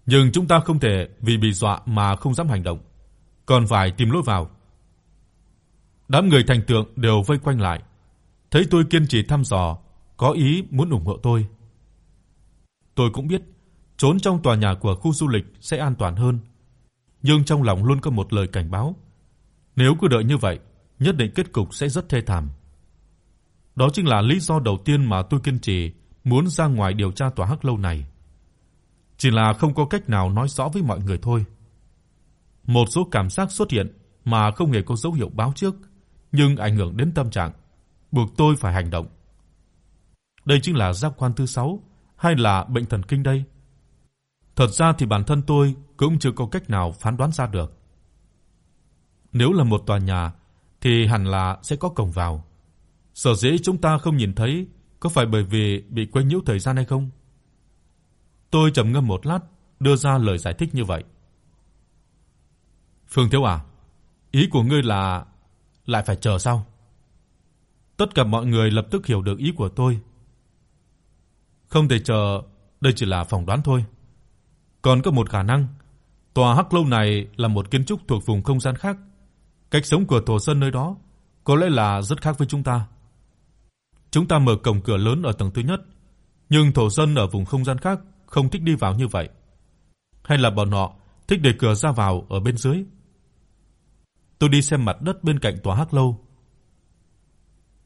Speaker 1: nhưng chúng ta không thể vì bị dọa mà không dám hành động, còn phải tìm lối vào. Đám người thành tượng đều vây quanh lại, thấy tôi kiên trì thăm dò, có ý muốn ủng hộ tôi. Tôi cũng biết trốn trong tòa nhà của khu du lịch sẽ an toàn hơn, nhưng trong lòng luôn có một lời cảnh báo, nếu cứ đợi như vậy, nhất định kết cục sẽ rất thê thảm. Đó chính là lý do đầu tiên mà tôi kiên trì muốn ra ngoài điều tra tòa hắc lâu này. Chỉ là không có cách nào nói rõ với mọi người thôi. Một số cảm giác xuất hiện mà không hề có dấu hiệu báo trước, nhưng ảnh hưởng đến tâm trạng, buộc tôi phải hành động. Đây chính là giác quan thứ 6 hay là bệnh thần kinh đây? Thật ra thì bản thân tôi cũng chưa có cách nào phán đoán ra được. Nếu là một tòa nhà thì hẳn là sẽ có cổng vào. Sở dĩ chúng ta không nhìn thấy có phải bởi vì bị quấy nhiễu thời gian hay không? Tôi trầm ngâm một lát, đưa ra lời giải thích như vậy. Phương Thiếu à, ý của ngươi là lại phải chờ sao? Tất cả mọi người lập tức hiểu được ý của tôi. Không thể chờ, đây chỉ là phỏng đoán thôi. Còn có một khả năng, tòa Hắc lâu này là một kiến trúc thuộc vùng không gian khác. Cách sống của thổ dân nơi đó có lẽ là rất khác với chúng ta. Chúng ta mở cổng cửa lớn ở tầng thứ nhất, Nhưng thổ dân ở vùng không gian khác không thích đi vào như vậy. Hay là bọn họ thích để cửa ra vào ở bên dưới? Tôi đi xem mặt đất bên cạnh tòa hắc lâu.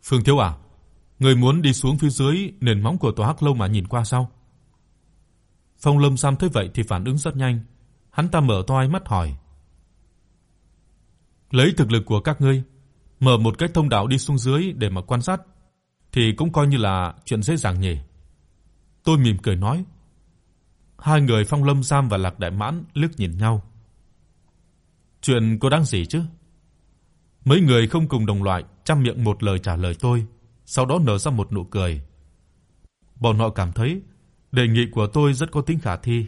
Speaker 1: Phương Thiếu à, người muốn đi xuống phía dưới nền móng của tòa hắc lâu mà nhìn qua sao? Phong Lâm Sam thấy vậy thì phản ứng rất nhanh, hắn ta mở to hai mắt hỏi: "Lấy thực lực của các ngươi, mở một cái thông đạo đi xuống dưới để mà quan sát thì cũng coi như là chuyện dễ dàng nhỉ?" Tôi mỉm cười nói. Hai người Phong Lâm Sam và Lạc Đại Mãn liếc nhìn nhau. Chuyện có đáng gì chứ? Mấy người không cùng đồng loại trăm miệng một lời trả lời tôi, sau đó nở ra một nụ cười. Bọn họ cảm thấy đề nghị của tôi rất có tính khả thi.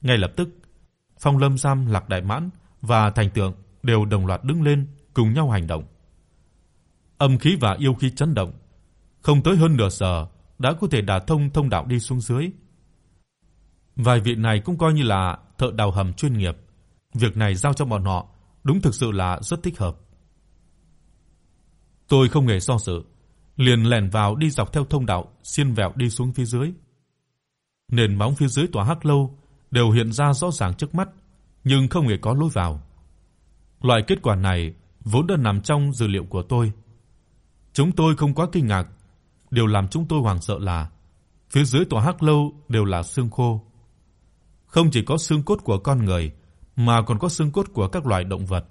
Speaker 1: Ngay lập tức, Phong Lâm Sam, Lạc Đại Mãn và Thành Tượng đều đồng loạt đứng lên, cùng nhau hành động. Âm khí và yêu khí chấn động, không tới hơn nửa giờ đã có thể đả thông thông đạo đi xuống dưới. Vài vị này cũng coi như là thợ đào hầm chuyên nghiệp, việc này giao cho bọn họ đúng thực sự là rất thích hợp. Tôi không hề do dự, liền lẻn vào đi dọc theo thông đạo xiên vẹo đi xuống phía dưới. Nền móng phía dưới tòa hắc lâu đều hiện ra rõ ràng trước mắt, nhưng không hề có lối vào. Loại kết quả này vốn đã nằm trong dữ liệu của tôi. Chúng tôi không quá kinh ngạc, điều làm chúng tôi hoảng sợ là phía dưới tòa hắc lâu đều là xương khô. Không chỉ có xương cốt của con người mà còn có xương cốt của các loài động vật,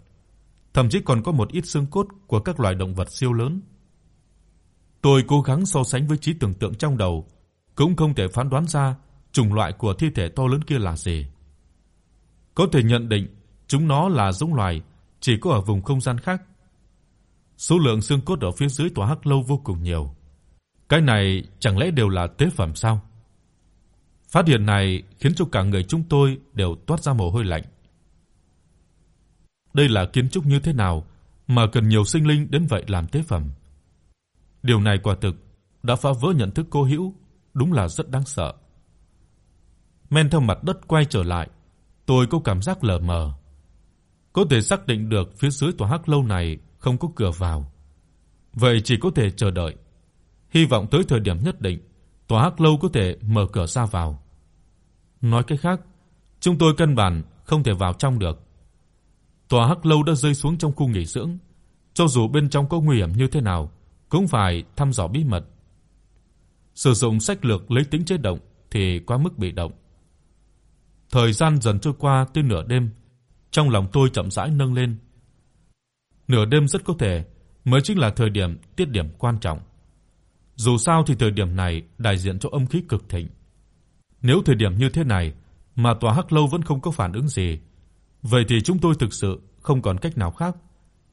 Speaker 1: thậm chí còn có một ít xương cốt của các loài động vật siêu lớn. Tôi cố gắng so sánh với trí tưởng tượng trong đầu, cũng không thể phán đoán ra chủng loại của thi thể to lớn kia là gì. Có thể nhận định chúng nó là giống loài chỉ có ở vùng không gian khác. Số lượng xương cốt ở phía dưới tòa hắc lâu vô cùng nhiều. Cái này chẳng lẽ đều là tế phẩm sao? Phát hiện này khiến cho cả người chúng tôi đều toát ra mồ hôi lạnh. Đây là kiến trúc như thế nào mà cần nhiều sinh linh đến vậy làm tế phẩm? Điều này quả thực đã phá vỡ nhận thức cô hữu, đúng là rất đáng sợ. Men theo mặt đất quay trở lại, tôi có cảm giác lờ mờ. Có thể xác định được phía dưới tòa hắc lâu này không có cửa vào. Vậy chỉ có thể chờ đợi. Hy vọng tới thời điểm nhất định, tòa hắc lâu có thể mở cửa ra vào. Nói cách khác, chúng tôi căn bản không thể vào trong được. Tòa hắc lâu đã rơi xuống trong khu nghỉ dưỡng, cho dù bên trong có nguy hiểm như thế nào, cũng phải thăm dò bí mật. Sử dụng sách lược lấy tính chế động thì quá mức bị động. Thời gian dần trôi qua tới nửa đêm, trong lòng tôi chậm rãi nâng lên. Nửa đêm rất có thể mới chính là thời điểm tiết điểm quan trọng. Dù sao thì thời điểm này đại diện cho âm khí cực thịnh. Nếu thời điểm như thế này mà tòa Hắc lâu vẫn không có phản ứng gì, vậy thì chúng tôi thực sự không còn cách nào khác,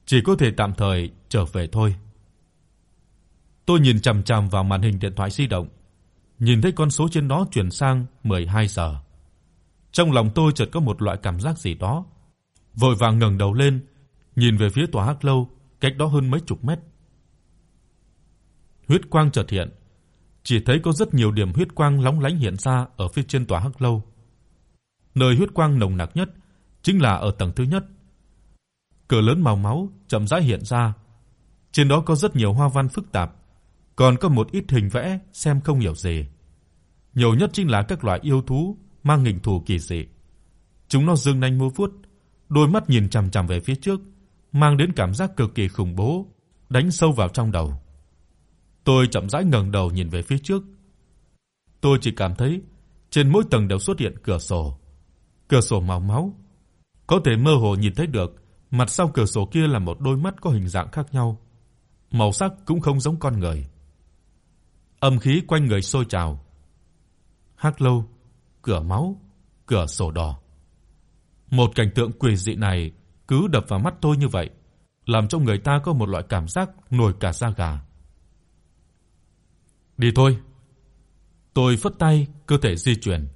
Speaker 1: chỉ có thể tạm thời trở về thôi. Tôi nhìn chằm chằm vào màn hình điện thoại di động, nhìn thấy con số trên đó chuyển sang 12 giờ. Trong lòng tôi chợt có một loại cảm giác gì đó, vội vàng ngẩng đầu lên, nhìn về phía tòa Hắc lâu, cách đó hơn mấy chục mét. Huyết quang chợt hiện, chỉ thấy có rất nhiều điểm huyết quang lóng lánh hiện ra ở phía trên tòa Hắc lâu. Nơi huyết quang nồng nặc nhất chính là ở tầng thứ nhất. Cửa lớn màu máu chậm rãi hiện ra, trên đó có rất nhiều hoa văn phức tạp, còn có một ít hình vẽ xem không hiểu gì. Nhiều nhất chính là các loại yêu thú mang hình thù kỳ dị. Chúng nó dương nhanh múa vuốt, đôi mắt nhìn chằm chằm về phía trước, mang đến cảm giác cực kỳ khủng bố, đánh sâu vào trong đầu. Tôi chậm rãi ngẩng đầu nhìn về phía trước. Tôi chỉ cảm thấy trên mỗi tầng đều xuất hiện cửa sổ. Cửa sổ màu máu, có thể mơ hồ nhìn thấy được mặt sau cửa sổ kia là một đôi mắt có hình dạng khác nhau, màu sắc cũng không giống con người. Âm khí quanh người sôi trào. Hắc lâu, cửa máu, cửa sổ đỏ. Một cảnh tượng quỷ dị này cứ đập vào mắt tôi như vậy, làm cho người ta có một loại cảm giác nổi cả da gà. Đi thôi. Tôi phất tay, cơ thể di chuyển,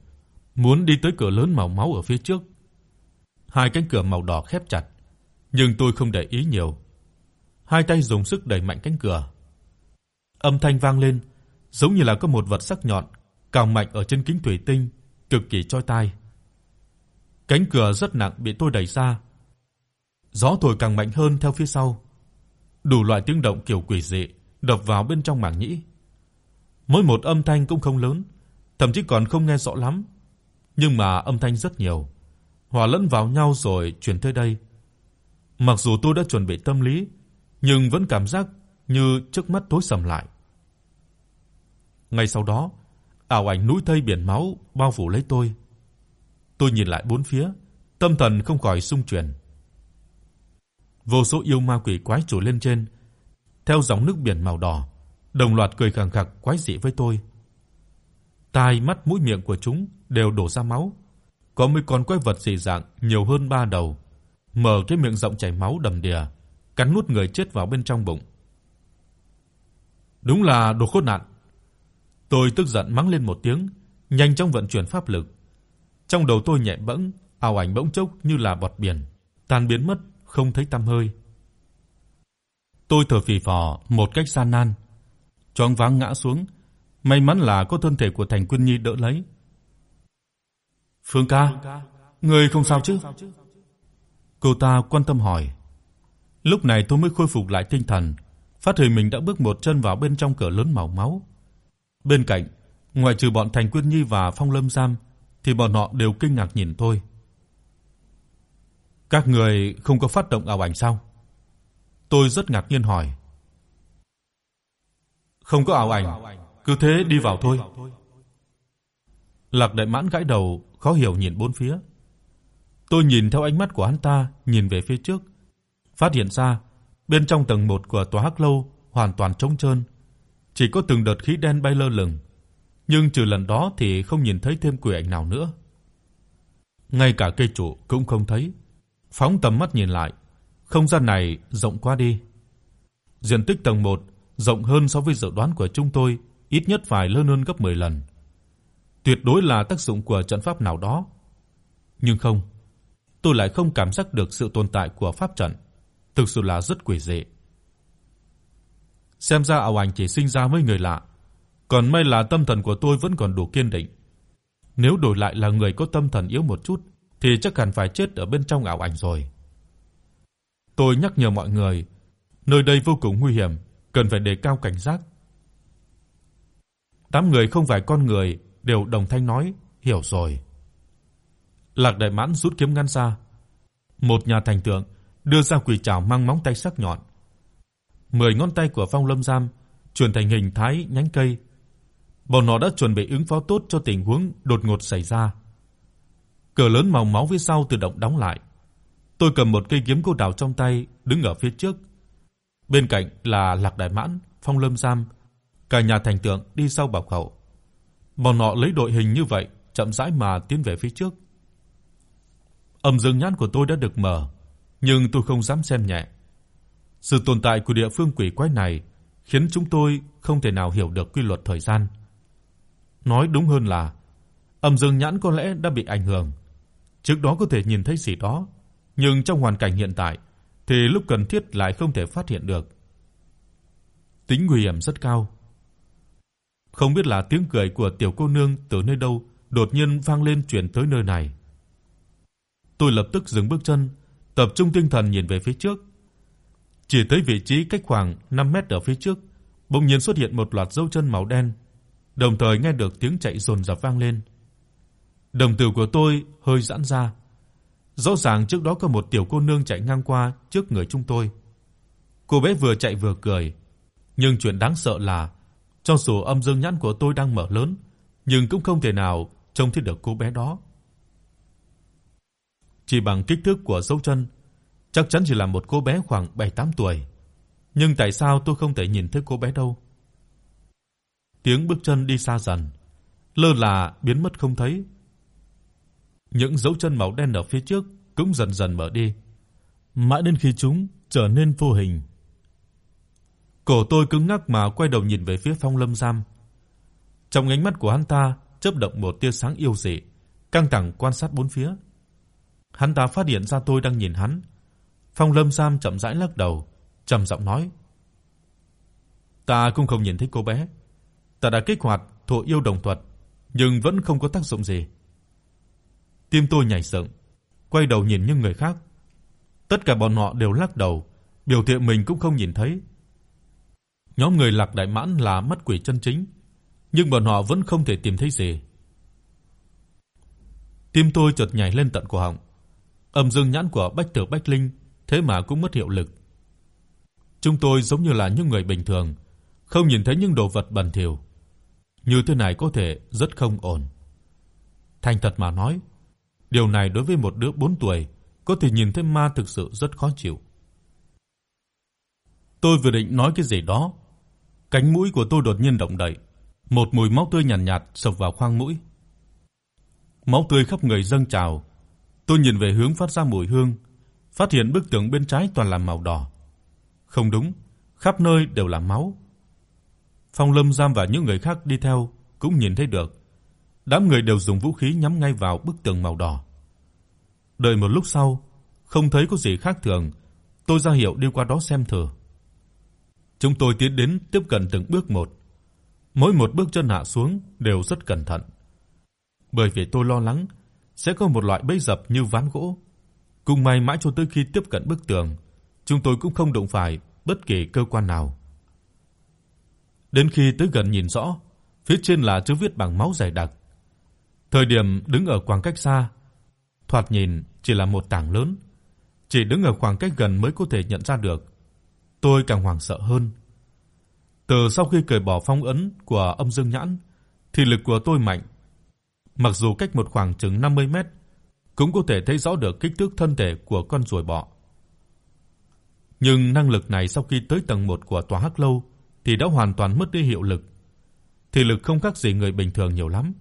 Speaker 1: muốn đi tới cửa lớn màu máu ở phía trước. Hai cánh cửa màu đỏ khép chặt, nhưng tôi không để ý nhiều. Hai tay dùng sức đẩy mạnh cánh cửa. Âm thanh vang lên, giống như là có một vật sắc nhọn cào mạnh ở trên kính thủy tinh, cực kỳ chói tai. Cánh cửa rất nặng bị tôi đẩy ra. Gió thổi càng mạnh hơn theo phía sau. Đủ loại tiếng động kiểu quỷ dị đập vào bên trong màng nhĩ. Mỗi một âm thanh cũng không lớn, thậm chí còn không nghe rõ lắm, nhưng mà âm thanh rất nhiều, hòa lẫn vào nhau rồi truyền tới đây. Mặc dù tôi đã chuẩn bị tâm lý, nhưng vẫn cảm giác như trước mắt tối sầm lại. Ngay sau đó, ảo ảnh núi thây biển máu bao phủ lấy tôi. Tôi nhìn lại bốn phía, tâm thần không khỏi xung chuyển. Vô số yêu ma quỷ quái trồi lên trên, theo dòng nước biển màu đỏ, đồng loạt cười khẳng khặc quái dị với tôi. Tai, mắt, mũi miệng của chúng đều đổ ra máu. Có mấy con quái vật dị dạng nhiều hơn ba đầu, mở cái miệng rộng chảy máu đầm đìa, cắn nuốt người chết vào bên trong bụng. Đúng là đồ khốn nạn. Tôi tức giận mắng lên một tiếng, nhanh chóng vận chuyển pháp lực. Trong đầu tôi nhẹ bẫng, ảo ảnh bỗng chốc như là bọt biển, tan biến mất, không thấy tăm hơi. Tôi thở phì phò một cách gian nan, choáng váng ngã xuống, may mắn là có thân thể của Thành Quân Nhi đỡ lấy. "Phương ca, ngươi không sao chứ?" Cô ta quan tâm hỏi. Lúc này tôi mới khôi phục lại tinh thần, phát hiện mình đã bước một chân vào bên trong cửa lớn màu máu. Bên cạnh, ngoại trừ bọn Thành Quyên Nhi và Phong Lâm Giam, thì bọn họ đều kinh ngạc nhìn tôi. Các người không có phát động ảo ảnh sao? Tôi rất ngạc nhiên hỏi. Không có ảo ảnh, cứ thế đi vào thôi. Lạc Đại Mãn gãi đầu, khó hiểu nhìn bốn phía. Tôi nhìn theo ánh mắt của hắn ta, nhìn về phía trước, phát hiện ra bên trong tầng 1 của tòa Hắc lâu hoàn toàn trống trơn, chỉ có từng đợt khí đen bay lơ lửng, nhưng trừ lần đó thì không nhìn thấy thêm quỷ ảnh nào nữa. Ngay cả cây trụ cũng không thấy. Phóng tầm mắt nhìn lại, không gian này rộng quá đi. Diện tích tầng 1 rộng hơn so với dự đoán của chúng tôi, ít nhất phải lớn hơn gấp 10 lần. Tuyệt đối là tác dụng của trận pháp nào đó. Nhưng không, tôi lại không cảm giác được sự tồn tại của pháp trận, thực sự là rất quỷ dị. Xem ra ảo ảnh chỉ sinh ra với người lạ, còn may là tâm thần của tôi vẫn còn đủ kiên định. Nếu đổi lại là người có tâm thần yếu một chút thì chắc hẳn phải chết ở bên trong ảo ảnh rồi. Tôi nhắc nhở mọi người, nơi đây vô cùng nguy hiểm, cần phải đề cao cảnh giác. Tám người không phải con người đều đồng thanh nói, hiểu rồi. Lạc Đại Mãn rút kiếm ngăn ra. Một nhà thành tượng đưa ra quỷ trảo mang móng tay sắc nhọn. Mười ngón tay của Phong Lâm Giam chuyển thành hình thái nhánh cây. Bọn nó đã chuẩn bị ứng phó tốt cho tình huống đột ngột xảy ra. Cửa lớn màu máu phía sau tự động đóng lại. Tôi cầm một cây kiếm cô đào trong tay, đứng ở phía trước. Bên cạnh là Lạc Đại Mãn, Phong Lâm Giam, cả nhà thành tượng đi sau bảo khẩu Bọn họ lấy đội hình như vậy, chậm rãi mà tiến về phía trước. Âm dương nhãn của tôi đã được mở, nhưng tôi không dám xem nhẹ. Sự tồn tại của địa phương quỷ quái này khiến chúng tôi không thể nào hiểu được quy luật thời gian. Nói đúng hơn là âm dương nhãn có lẽ đã bị ảnh hưởng. Trước đó có thể nhìn thấy gì đó, nhưng trong hoàn cảnh hiện tại thì lúc cần thiết lại không thể phát hiện được. Tính nguy hiểm rất cao. Không biết là tiếng cười của tiểu cô nương từ nơi đâu đột nhiên vang lên truyền tới nơi này. Tôi lập tức dừng bước chân, tập trung tinh thần nhìn về phía trước. Chỉ thấy vị trí cách khoảng 5 mét ở phía trước, bỗng nhiên xuất hiện một loạt dấu chân màu đen, đồng thời nghe được tiếng chạy dồn dập vang lên. Đồng tử của tôi hơi giãn ra. Rõ ràng trước đó có một tiểu cô nương chạy ngang qua trước người chúng tôi. Cô bé vừa chạy vừa cười, nhưng chuyện đáng sợ là cho dù âm dương nhãn của tôi đang mở lớn, nhưng cũng không thể nào trông thấy được cô bé đó. Chỉ bằng kích thước của dấu chân, chắc chắn chỉ là một cô bé khoảng 7-8 tuổi. Nhưng tại sao tôi không thể nhìn thấy cô bé đâu? Tiếng bước chân đi xa dần, lơ là biến mất không thấy. Những dấu chân màu đen ở phía trước cũng dần dần mở đi, mãi đến khi chúng trở nên vô hình. Cổ tôi cứng ngắc mà quay đầu nhìn về phía Phong Lâm Giam. Trong ánh mắt của hắn ta chớp động một tia sáng yêu dị, căng thẳng quan sát bốn phía. Hắn ta phát hiện ra tôi đang nhìn hắn. Phong Lâm sam chậm rãi lắc đầu, trầm giọng nói: "Ta cũng không nhìn thấy cô bé. Ta đã kích hoạt thổ yêu đồng thuật, nhưng vẫn không có tác dụng gì." Tim tôi nhảy dựng, quay đầu nhìn những người khác. Tất cả bọn họ đều lắc đầu, biểu thị mình cũng không nhìn thấy. Nhóm người Lạc Đại Mãn là mắt quỷ chân chính, nhưng bọn họ vẫn không thể tìm thấy gì. Tim tôi chợt nhảy lên tận cổ họng. Âm dương nhãn của Bách Tử Bách Linh thế mà cũng mất hiệu lực. Chúng tôi giống như là những người bình thường, không nhìn thấy những đồ vật bẩn thỉu. Như thế này có thể rất không ổn. Thành thật mà nói, điều này đối với một đứa 4 tuổi có thể nhìn thấy ma thực sự rất khó chịu. Tôi vừa định nói cái gì đó, cánh mũi của tôi đột nhiên động đậy, một mùi máu tươi nhàn nhạt, nhạt xộc vào khoang mũi. Máu tươi khắp người dâng trào. Tôi nhìn về hướng phát ra mùi hương, phát hiện bức tường bên trái toàn là màu đỏ. Không đúng, khắp nơi đều là máu. Phong Lâm Giam và những người khác đi theo cũng nhìn thấy được. Đám người đều dùng vũ khí nhắm ngay vào bức tường màu đỏ. Đợi một lúc sau, không thấy có gì khác thường, tôi ra hiệu đi qua đó xem thử. Chúng tôi tiến đến tiếp cận từng bước một. Mỗi một bước chân hạ xuống đều rất cẩn thận. Bởi vì tôi lo lắng sẽ có một loại bẫy dập như ván gỗ. Cùng may mãi cho tới khi tiếp cận bức tường, chúng tôi cũng không đụng phải bất kỳ cơ quan nào. Đến khi tới gần nhìn rõ, phía trên là chữ viết bằng máu dày đặc. Thời điểm đứng ở khoảng cách xa, thoạt nhìn chỉ là một tảng lớn, chỉ đứng ở khoảng cách gần mới có thể nhận ra được. Tôi càng hoảng sợ hơn. Từ sau khi cởi bỏ phong ấn của âm dương nhãn, thì lực của tôi mạnh. Mặc dù cách một khoảng chừng 50 mét, cũng có thể thấy rõ được kích thước thân thể của con ruồi bọ. Nhưng năng lực này sau khi tới tầng 1 của tòa Hắc lâu thì đã hoàn toàn mất đi hiệu lực. Thị lực không khác gì người bình thường nhiều lắm.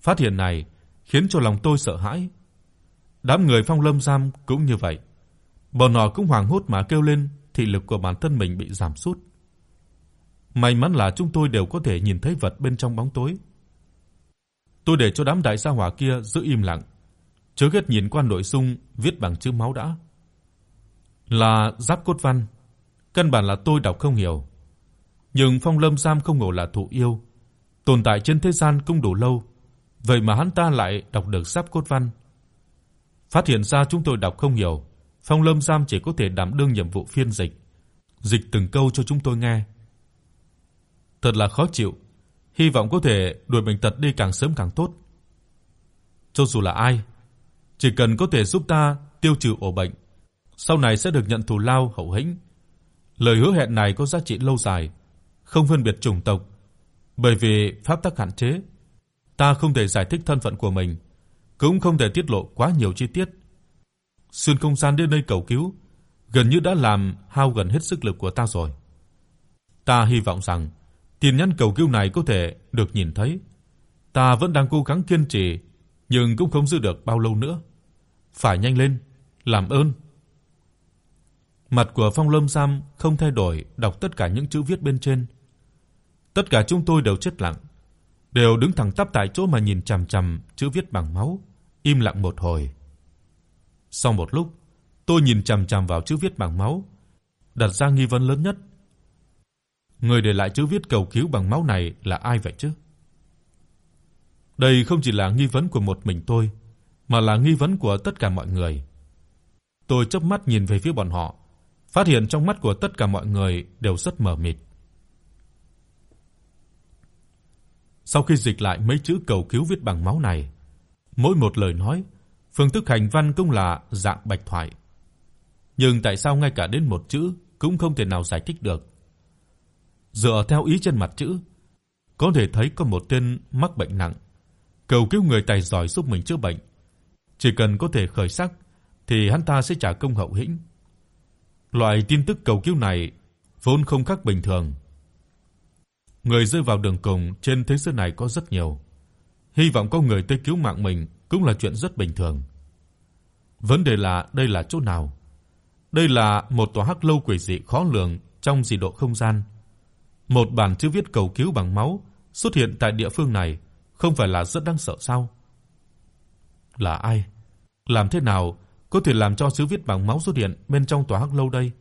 Speaker 1: Phát hiện này khiến cho lòng tôi sợ hãi. Đám người Phong Lâm giam cũng như vậy. Bọn họ cũng hoảng hốt mà kêu lên, thị lực của bản thân mình bị giảm sút. May mắn là chúng tôi đều có thể nhìn thấy vật bên trong bóng tối. Tôi để cho đám đại gia hỏa kia giữ im lặng, chớ ghét nhìn qua nội dung viết bằng chữ máu đã. Là giáp cốt văn, căn bản là tôi đọc không hiểu. Nhưng Phong Lâm Sam không ngờ là thụ yêu, tồn tại trên thế gian cũng đủ lâu, vậy mà hắn ta lại đọc được sắp cốt văn. Phát hiện ra chúng tôi đọc không hiểu, Phong Lâm Sam chỉ có thể đảm đương nhiệm vụ phiên dịch, dịch từng câu cho chúng tôi nghe. Thật là khó chịu, hy vọng có thể đuổi bệnh tật đi càng sớm càng tốt. Cho dù là ai, chỉ cần có thể giúp ta tiêu trừ ổ bệnh, sau này sẽ được nhận thù lao hậu hĩnh. Lời hứa hẹn này có giá trị lâu dài, không phân biệt chủng tộc, bởi vì pháp tắc hạn chế, ta không thể giải thích thân phận của mình, cũng không thể tiết lộ quá nhiều chi tiết. Xuyên không gian đến nơi cầu cứu, gần như đã làm hao gần hết sức lực của ta rồi. Ta hy vọng rằng tin nhắn cầu cứu này có thể được nhìn thấy. Ta vẫn đang cố gắng kiên trì, nhưng cũng không giữ được bao lâu nữa. Phải nhanh lên, làm ơn. Mặt của Phong Lâm Sam không thay đổi, đọc tất cả những chữ viết bên trên. Tất cả chúng tôi đều chết lặng, đều đứng thẳng tắp tại chỗ mà nhìn chằm chằm chữ viết bằng máu, im lặng một hồi. Sau một lúc, tôi nhìn chằm chằm vào chữ viết bằng máu, đặt ra nghi vấn lớn nhất. Người để lại chữ viết cầu cứu bằng máu này là ai vậy chứ? Đây không chỉ là nghi vấn của một mình tôi, mà là nghi vấn của tất cả mọi người. Tôi chớp mắt nhìn về phía bọn họ, phát hiện trong mắt của tất cả mọi người đều rất mờ mịt. Sau khi dịch lại mấy chữ cầu cứu viết bằng máu này, mỗi một lời nói, phương thức hành văn cũng là dạng bạch thoại. Nhưng tại sao ngay cả đến một chữ cũng không thể nào giải thích được? Dựa theo ý trên mặt chữ, có thể thấy có một tên mắc bệnh nặng, cầu cứu người tài giỏi giúp mình chữa bệnh. Chỉ cần có thể khởi sắc thì hắn ta sẽ trả công hậu hĩnh. Loại tin tức cầu cứu này vốn không khác bình thường. Người rơi vào đường cùng trên thế giới này có rất nhiều. Hy vọng có người tới cứu mạng mình cũng là chuyện rất bình thường. Vấn đề là đây là chỗ nào? Đây là một tòa hắc lâu quỷ dị khó lường trong dị độ không gian. Một bản chữ viết cầu cứu bằng máu xuất hiện tại địa phương này, không phải là rất đáng sợ sao? Là ai? Làm thế nào có thể làm cho chữ viết bằng máu xuất hiện bên trong tòa hắc lâu đây?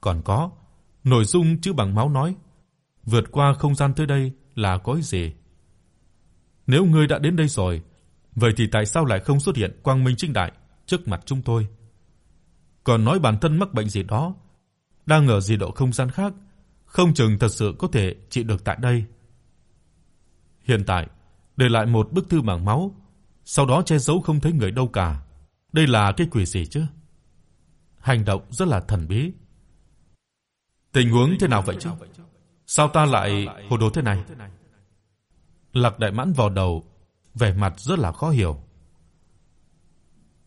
Speaker 1: Còn có, nội dung chữ bằng máu nói, vượt qua không gian tới đây là có ý gì? Nếu ngươi đã đến đây rồi, vậy thì tại sao lại không xuất hiện quang minh chính đại trước mặt chúng tôi? Còn nói bản thân mắc bệnh gì đó, đang ở dị độ không gian khác, không chừng thật sự có thể trị được tại đây. Hiện tại, để lại một bức thư mảng máu, sau đó che giấu không thấy người đâu cả. Đây là cái quỷ gì chứ? Hành động rất là thần bí. Tình huống thế nào vậy chứ? Sao ta lại hồ đồ thế này? Lạc Đại Mãn vào đầu, vẻ mặt rất là khó hiểu.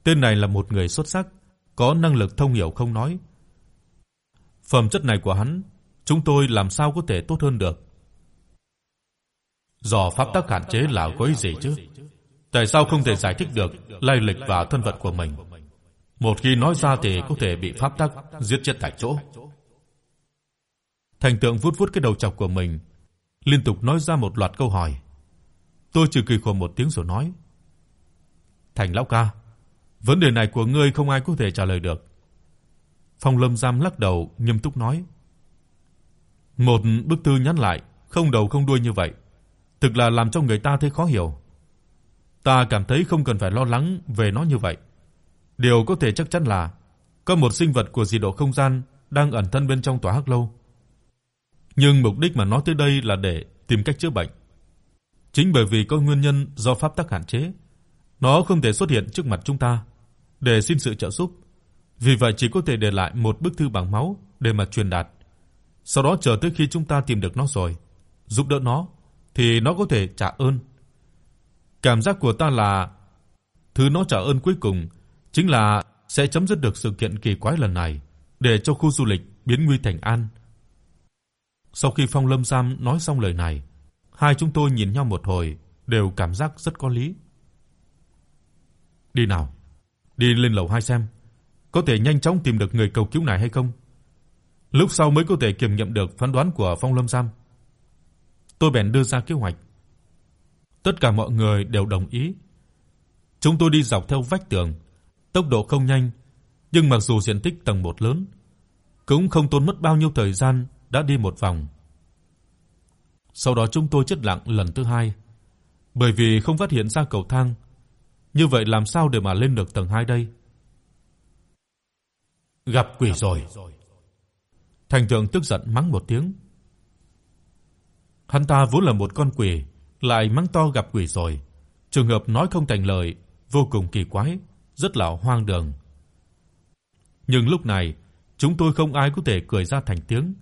Speaker 1: Tên này là một người xuất sắc, có năng lực thông hiểu không nói. Phẩm chất này của hắn, chúng tôi làm sao có thể tốt hơn được? Do pháp tắc hạn chế là có ý gì chứ? Tại sao không thể giải thích được lai lịch và thân phận của mình? Một khi nói ra thì có thể bị pháp tắc giết chết tại chỗ. Thành Tượng vuốt vuốt cái đầu chọc của mình, liên tục nói ra một loạt câu hỏi. Tôi chỉ cười khổ một tiếng rồi nói: "Thành lão ca, vấn đề này của ngươi không ai có thể trả lời được." Phong Lâm Giam lắc đầu, nghiêm túc nói: "Một bức thư nhắn lại, không đầu không đuôi như vậy, thực là làm cho người ta thấy khó hiểu. Ta cảm thấy không cần phải lo lắng về nó như vậy. Điều có thể chắc chắn là có một sinh vật của dị độ không gian đang ẩn thân bên trong tòa hắc lâu. Nhưng mục đích mà nó tới đây là để tìm cách chữa bệnh. Chính bởi vì có nguyên nhân do pháp tắc hạn chế, nó không thể xuất hiện trước mặt chúng ta để xin sự trợ giúp. Vì vậy chỉ có thể để lại một bức thư bằng máu để mà truyền đạt. Sau đó chờ tới khi chúng ta tìm được nó rồi, giúp đỡ nó thì nó có thể trả ơn. Cảm giác của ta là thứ nó trả ơn cuối cùng chính là sẽ chấm dứt được sự kiện kỳ quái lần này, để cho khu du lịch biến nguy thành an. Sau khi Phong Lâm Giam nói xong lời này, hai chúng tôi nhìn nhau một hồi, đều cảm giác rất có lý. Đi nào, đi lên lầu 2 xem, có thể nhanh chóng tìm được người cầu cứu này hay không. Lúc sau mới có thể kiểm nghiệm được phán đoán của Phong Lâm Giam. Tôi bèn đưa ra kế hoạch. Tất cả mọi người đều đồng ý. Chúng tôi đi dọc theo vách tường, tốc độ không nhanh, nhưng mặc dù diện tích tầng 1 lớn, cũng không tốn mất bao nhiêu thời gian đã đi một vòng. Sau đó chúng tôi chết lặng lần thứ hai, bởi vì không phát hiện ra cầu thang. Như vậy làm sao để mà lên được tầng 2 đây? Gặp quỷ rồi. Thành Thượng tức giận mắng một tiếng. Hắn ta vốn là một con quỷ, lại mắng to gặp quỷ rồi. Trường hợp nói không thành lời, vô cùng kỳ quái, rất là hoang đường. Nhưng lúc này, chúng tôi không ai có thể cười ra thành tiếng.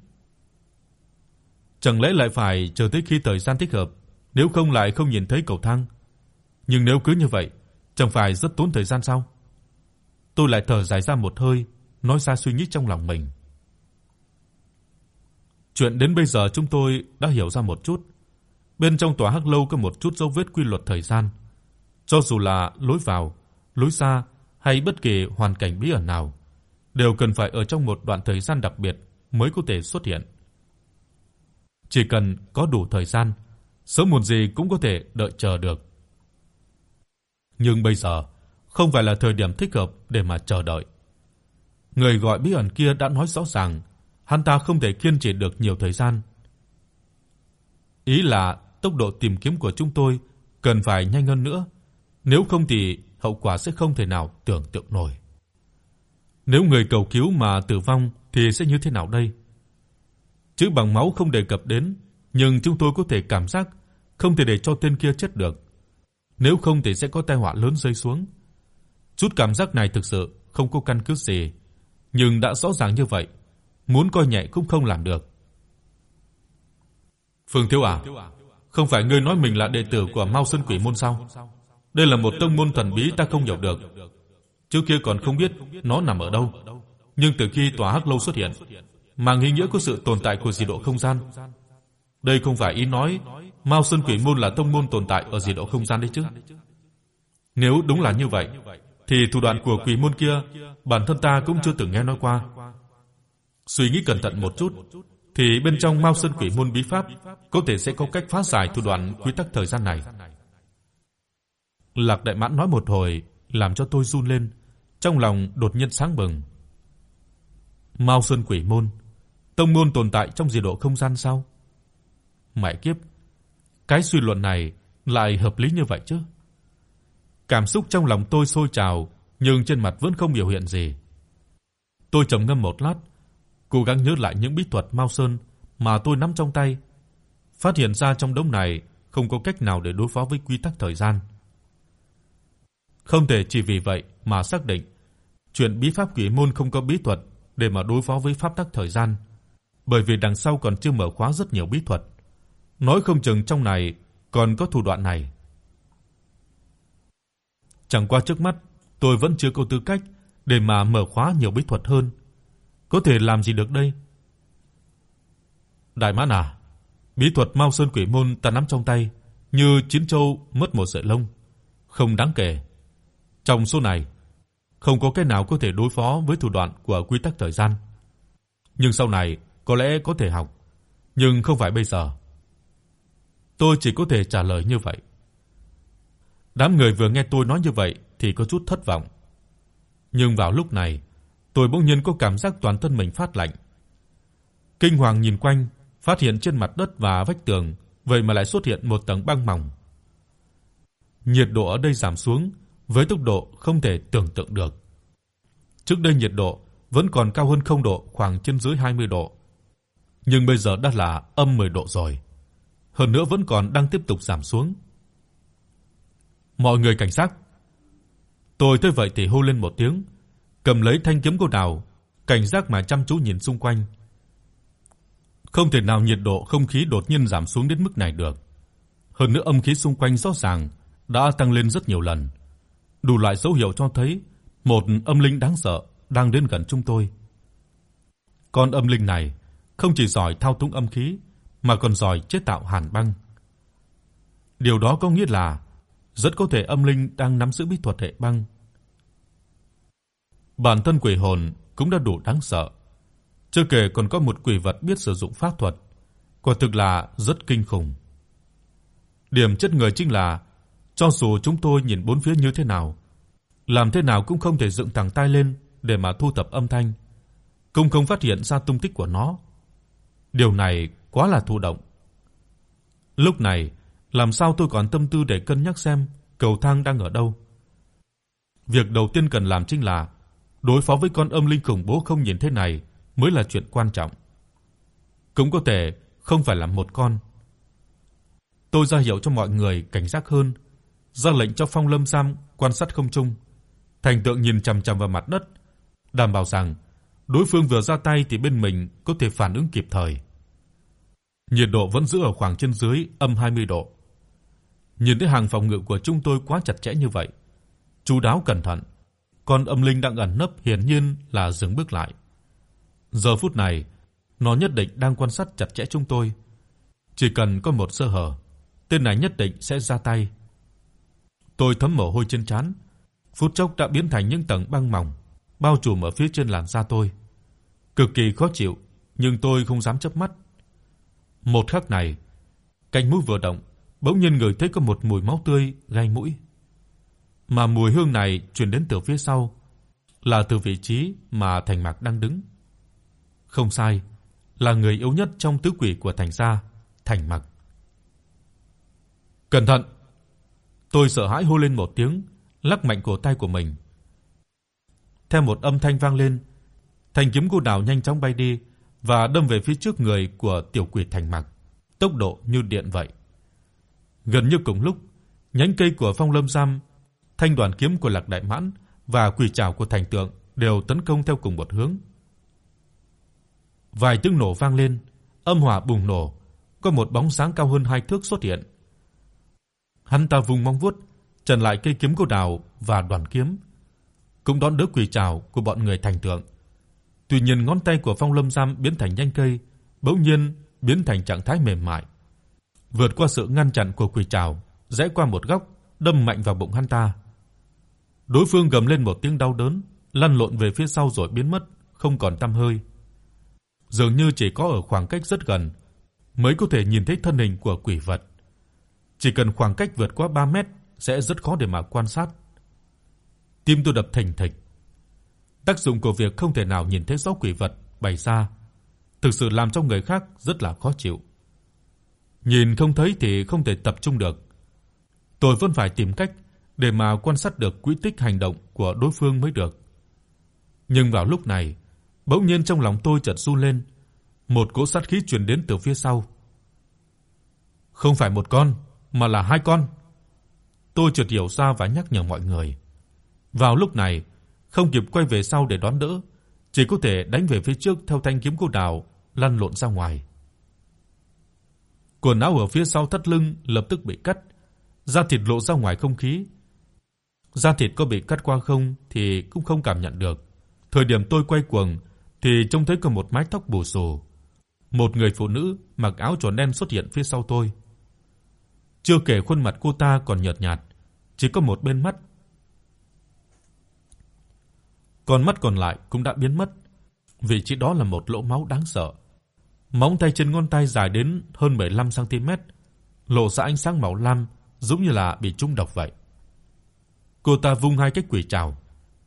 Speaker 1: Chẳng lẽ lại phải chờ tới khi thời gian thích hợp, nếu không lại không nhìn thấy cầu thang. Nhưng nếu cứ như vậy, chẳng phải rất tốn thời gian sao? Tôi lại thở dài ra một hơi, nói ra suy nghĩ trong lòng mình. Chuyện đến bây giờ chúng tôi đã hiểu ra một chút. Bên trong tòa hắc lâu có một chút dấu vết quy luật thời gian. Cho dù là lối vào, lối ra hay bất kỳ hoàn cảnh bí ẩn nào, đều cần phải ở trong một đoạn thời gian đặc biệt mới có thể xuất hiện. Chỉ cần có đủ thời gian, sớm muộn gì cũng có thể đợi chờ được. Nhưng bây giờ không phải là thời điểm thích hợp để mà chờ đợi. Người gọi bí ẩn kia đã nói rõ ràng, hắn ta không thể kiên trì được nhiều thời gian. Ý là tốc độ tìm kiếm của chúng tôi cần phải nhanh hơn nữa, nếu không thì hậu quả sẽ không thể nào tưởng tượng nổi. Nếu người cầu cứu mà tử vong thì sẽ như thế nào đây? Chữ bằng máu không đề cập đến, nhưng chúng tôi có thể cảm giác không thể để cho tên kia chết được. Nếu không thì sẽ có tai họa lớn rơi xuống. Chút cảm giác này thực sự không có căn cứ gì, nhưng đã rõ ràng như vậy, muốn coi nhẹ cũng không làm được. Phương Thiếu à, không phải ngươi nói mình là đệ tử của Mao Sơn Quỷ môn sao? Đây là một tông môn thần bí ta không hiểu được. Trước kia còn không biết nó nằm ở đâu, nhưng từ khi tòa Hắc lâu xuất hiện, mang ý nghĩa của sự tồn tại của dị độ không gian. Đây không phải ý nói Mao Sơn Quỷ môn là tông môn tồn tại ở dị độ không gian đấy chứ. Nếu đúng là như vậy, thì thủ đoạn của quỷ môn kia bản thân ta cũng chưa từng nghe nói qua. Suy nghĩ cẩn thận một chút, thì bên trong Mao Sơn Quỷ môn bí pháp có thể sẽ có cách phá giải thủ đoạn quy tắc thời gian này. Lạc Đại Mãn nói một hồi, làm cho tôi run lên, trong lòng đột nhiên sáng bừng. Mao Sơn Quỷ môn, tông môn tồn tại trong dị độ không gian sao? Mẹ kiếp, cái suy luận này lại hợp lý như vậy chứ? Cảm xúc trong lòng tôi sôi trào, nhưng trên mặt vẫn không biểu hiện gì. Tôi trầm ngâm một lát, cố gắng nhớ lại những bí thuật Mao Sơn mà tôi nắm trong tay, phát hiện ra trong đống này không có cách nào để đối phó với quy tắc thời gian. Không thể chỉ vì vậy mà xác định chuyện bí pháp quỷ môn không có bí thuật để mà đối phó với pháp tắc thời gian, bởi vì đằng sau còn chưa mở khóa rất nhiều bí thuật. Nói không chừng trong này còn có thủ đoạn này. Chẳng qua trước mắt, tôi vẫn chưa có tư cách để mà mở khóa nhiều bí thuật hơn. Có thể làm gì được đây? Đại mãn à, bí thuật Mao Sơn Quỷ môn ta nắm trong tay, như chín châu mất một sợi lông, không đáng kể. Trong số này, không có cái nào có thể đối phó với thủ đoạn của quy tắc thời gian. Nhưng sau này có lẽ có thể học, nhưng không phải bây giờ. Tôi chỉ có thể trả lời như vậy. Đám người vừa nghe tôi nói như vậy thì có chút thất vọng. Nhưng vào lúc này, tôi bỗng nhiên có cảm giác toàn thân mình phát lạnh. Kinh hoàng nhìn quanh, phát hiện trên mặt đất và vách tường vậy mà lại xuất hiện một tầng băng mỏng. Nhiệt độ ở đây giảm xuống với tốc độ không thể tưởng tượng được. Trước đây nhiệt độ vẫn còn cao hơn 0 độ khoảng trên dưới 20 độ. Nhưng bây giờ đã là âm 10 độ rồi. Hơn nữa vẫn còn đang tiếp tục giảm xuống. Mọi người cảnh giác. Tôi thấy vậy thì hô lên một tiếng, cầm lấy thanh kiếm cô đào, cảnh giác mà chăm chú nhìn xung quanh. Không thể nào nhiệt độ không khí đột nhiên giảm xuống đến mức này được. Hơn nữa âm khí xung quanh rõ ràng đã tăng lên rất nhiều lần. Đủ loại dấu hiệu cho thấy một âm linh đáng sợ đang đến gần chúng tôi. Con âm linh này không chỉ giỏi thao túng âm khí mà còn giỏi chế tạo hàn băng. Điều đó có nghĩa là rất có thể âm linh đang nắm giữ bí thuật hệ băng. Bản thân quỷ hồn cũng đã đủ đáng sợ. Chưa kể còn có một quỷ vật biết sử dụng pháp thuật, quả thực là rất kinh khủng. Điểm chất người chính là cho dù chúng tôi nhìn bốn phía như thế nào, làm thế nào cũng không thể dựng thẳng tai lên để mà thu thập âm thanh, cũng không phát hiện ra tung tích của nó. Điều này quá là thụ động. Lúc này, làm sao tôi còn tâm tư để cân nhắc xem cầu thang đang ở đâu? Việc đầu tiên cần làm chính là đối phó với con âm linh khủng bố không nhìn thế này mới là chuyện quan trọng. Cũng có thể không phải là một con. Tôi ra hiệu cho mọi người cảnh giác hơn, ra lệnh cho Phong Lâm Sam quan sát không trung, thành tượng nhìn chằm chằm vào mặt đất, đảm bảo rằng đối phương vừa ra tay thì bên mình có thể phản ứng kịp thời. Nhiệt độ vẫn giữ ở khoảng trên dưới âm 20 độ. Nhìn thấy hàng phòng ngự của chúng tôi quá chặt chẽ như vậy, chú đáo cẩn thận, con âm linh đang ẩn nấp hiển nhiên là dừng bước lại. Giờ phút này, nó nhất định đang quan sát chặt chẽ chúng tôi. Chỉ cần có một sơ hở, tên này nhất định sẽ ra tay. Tôi thấm mồ hôi trên trán, phút chốc đã biến thành những tầng băng mỏng bao trùm ở phía trên làn da tôi. Cực kỳ khó chịu, nhưng tôi không dám chớp mắt. Một khắc này, cánh mũi vừa động, bỗng nhiên người thấy có một mùi máu tươi gai mũi. Mà mùi hương này truyền đến từ phía sau, là từ vị trí mà Thành Mạc đang đứng. Không sai, là người yếu nhất trong tứ quỷ của Thành gia, Thành Mạc. Cẩn thận. Tôi sợ hãi hô lên một tiếng, lắc mạnh cổ tay của mình. Theo một âm thanh vang lên, thanh kiếm cô đào nhanh chóng bay đi và đâm về phía trước người của tiểu quỷ Thành mặc tốc độ như điện vậy. Gần như cùng lúc, nhánh cây của Phong Lâm sam, thanh đoàn kiếm của Lạc Đại Mãn và quỷ trảo của Thành Tượng đều tấn công theo cùng một hướng. Vài tiếng nổ vang lên, âm hỏa bùng nổ, có một bóng sáng cao hơn hai thước xuất hiện. Hắn ta vùng móng vuốt, chặn lại cây kiếm cô đào và đoàn kiếm, cũng đón đỡ quỳ chào của bọn người thành tượng. Tuy nhiên ngón tay của Phong Lâm Giam biến thành nhanh cây, bỗng nhiên biến thành trạng thái mềm mại. Vượt qua sự ngăn chặn của quỳ chào, rẽ qua một góc, đâm mạnh vào bụng hắn ta. Đối phương gầm lên một tiếng đau đớn, lăn lộn về phía sau rồi biến mất, không còn tăm hơi. Dường như chỉ có ở khoảng cách rất gần mới có thể nhìn thấy thân hình của quỷ vật. Chỉ cần khoảng cách vượt qua 3 mét sẽ rất khó để mà quan sát. Tim tôi đập thình thịch. Tác dụng của việc không thể nào nhìn thấy rõ quỷ vật bày ra, thực sự làm cho người khác rất là khó chịu. Nhìn không thấy thì không thể tập trung được. Tôi vẫn phải tìm cách để mà quan sát được quỹ tích hành động của đối phương mới được. Nhưng vào lúc này, bỗng nhiên trong lòng tôi chợt run lên, một cỗ sát khí truyền đến từ phía sau. Không phải một con, mà là hai con. Tôi chợt hiểu ra và nhắc nhở mọi người. Vào lúc này, không kịp quay về sau để đón đỡ, chỉ có thể đánh về phía trước theo thanh kiếm cô đào lăn lộn ra ngoài. Quần áo ở phía sau thắt lưng lập tức bị cắt, da thịt lộ ra ngoài không khí. Da thịt có bị cắt qua không thì cũng không cảm nhận được. Thời điểm tôi quay cuồng thì trông thấy có một mái tóc bù xù. Một người phụ nữ mặc áo tròn đen xuất hiện phía sau tôi. Chưa kể khuôn mặt cô ta còn nhợt nhạt, chỉ có một bên mắt. Còn mắt còn lại cũng đã biến mất. Vị trí đó là một lỗ máu đáng sợ. Móng tay trên ngón tay dài đến hơn 15 cm, lộ ra ánh sáng màu lam giống như là bị trúng độc vậy. Cô ta vung hai cái quỷ trảo,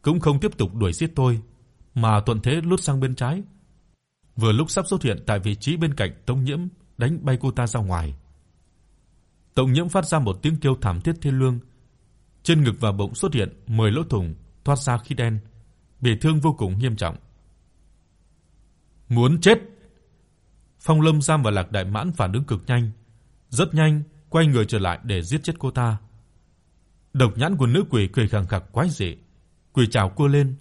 Speaker 1: cũng không tiếp tục đuổi giết tôi, mà thuận thế lướt sang bên trái. Vừa lúc sắp xuất hiện tại vị trí bên cạnh Tống Nhiễm, đánh bay cô ta ra ngoài. Tống Nhiễm phát ra một tiếng kêu thảm thiết thê lương. Trên ngực và bụng xuất hiện 10 lỗ thủng, thoát ra khí đen, bị thương vô cùng nghiêm trọng. Muốn chết. Phong Lâm Giam và Lạc Đại Mãn phản ứng cực nhanh, rất nhanh quay người trở lại để giết chết cô ta. Độc nhãn của nữ quỷ cười khằng khặc quái dị, quỷ trảo cua lên,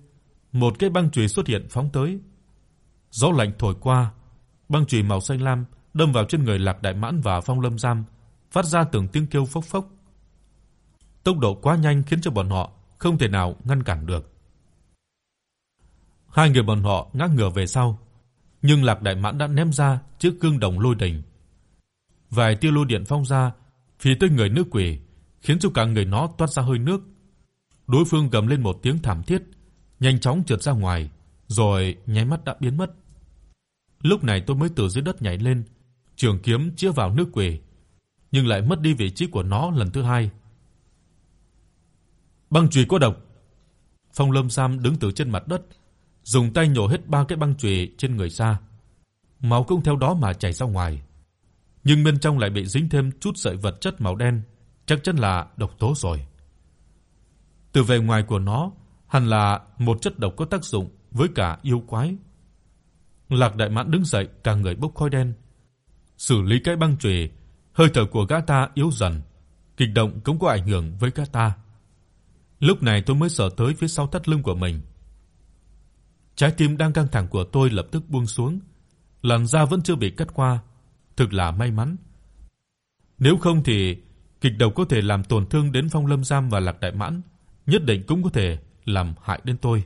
Speaker 1: một cái băng chùy xuất hiện phóng tới. Gió lạnh thổi qua, băng chùy màu xanh lam đâm vào trên người Lạc Đại Mãn và Phong Lâm Giam, phát ra từng tiếng kêu phốc phốc. Tốc độ quá nhanh khiến cho bọn họ không thể nào ngăn cản được. Hai người bọn họ ngã ngửa về sau, nhưng Lạc Đại Mãn đã ném ra chiếc cương đồng lôi đình. Vài tia lôi điện phong ra, phía tới người nữ quỷ, khiến cho cả người nó toát ra hơi nước. Đối phương gầm lên một tiếng thảm thiết, nhanh chóng trượt ra ngoài, rồi nháy mắt đã biến mất. Lúc này tôi mới từ dưới đất nhảy lên, trường kiếm chĩa vào nữ quỷ, nhưng lại mất đi vị trí của nó lần thứ hai. Băng chùy có độc. Phong Lâm Sam đứng từ trên mặt đất, dùng tay nhổ hết ba cái băng chùy trên người ra. Máu cũng theo đó mà chảy ra ngoài. Nhưng bên trong lại bị dính thêm chút sợi vật chất màu đen, chắc chắn là độc tố rồi. Từ vẻ ngoài của nó, hẳn là một chất độc có tác dụng với cả yêu quái. Lạc Đại Mãn đứng dậy, cả người bốc khói đen. Xử lý cái băng chùy, hơi thở của gã ta yếu dần, kịch động cũng có ảnh hưởng với gã ta. Lúc này tôi mới sợ tới phía sau thắt lưng của mình. Trái tim đang căng thẳng của tôi lập tức buông xuống, làn da vẫn chưa bị cắt qua, thực là may mắn. Nếu không thì kịch độc có thể làm tổn thương đến Phong Lâm Giam và Lạc Đại Mãn, nhất định cũng có thể làm hại đến tôi.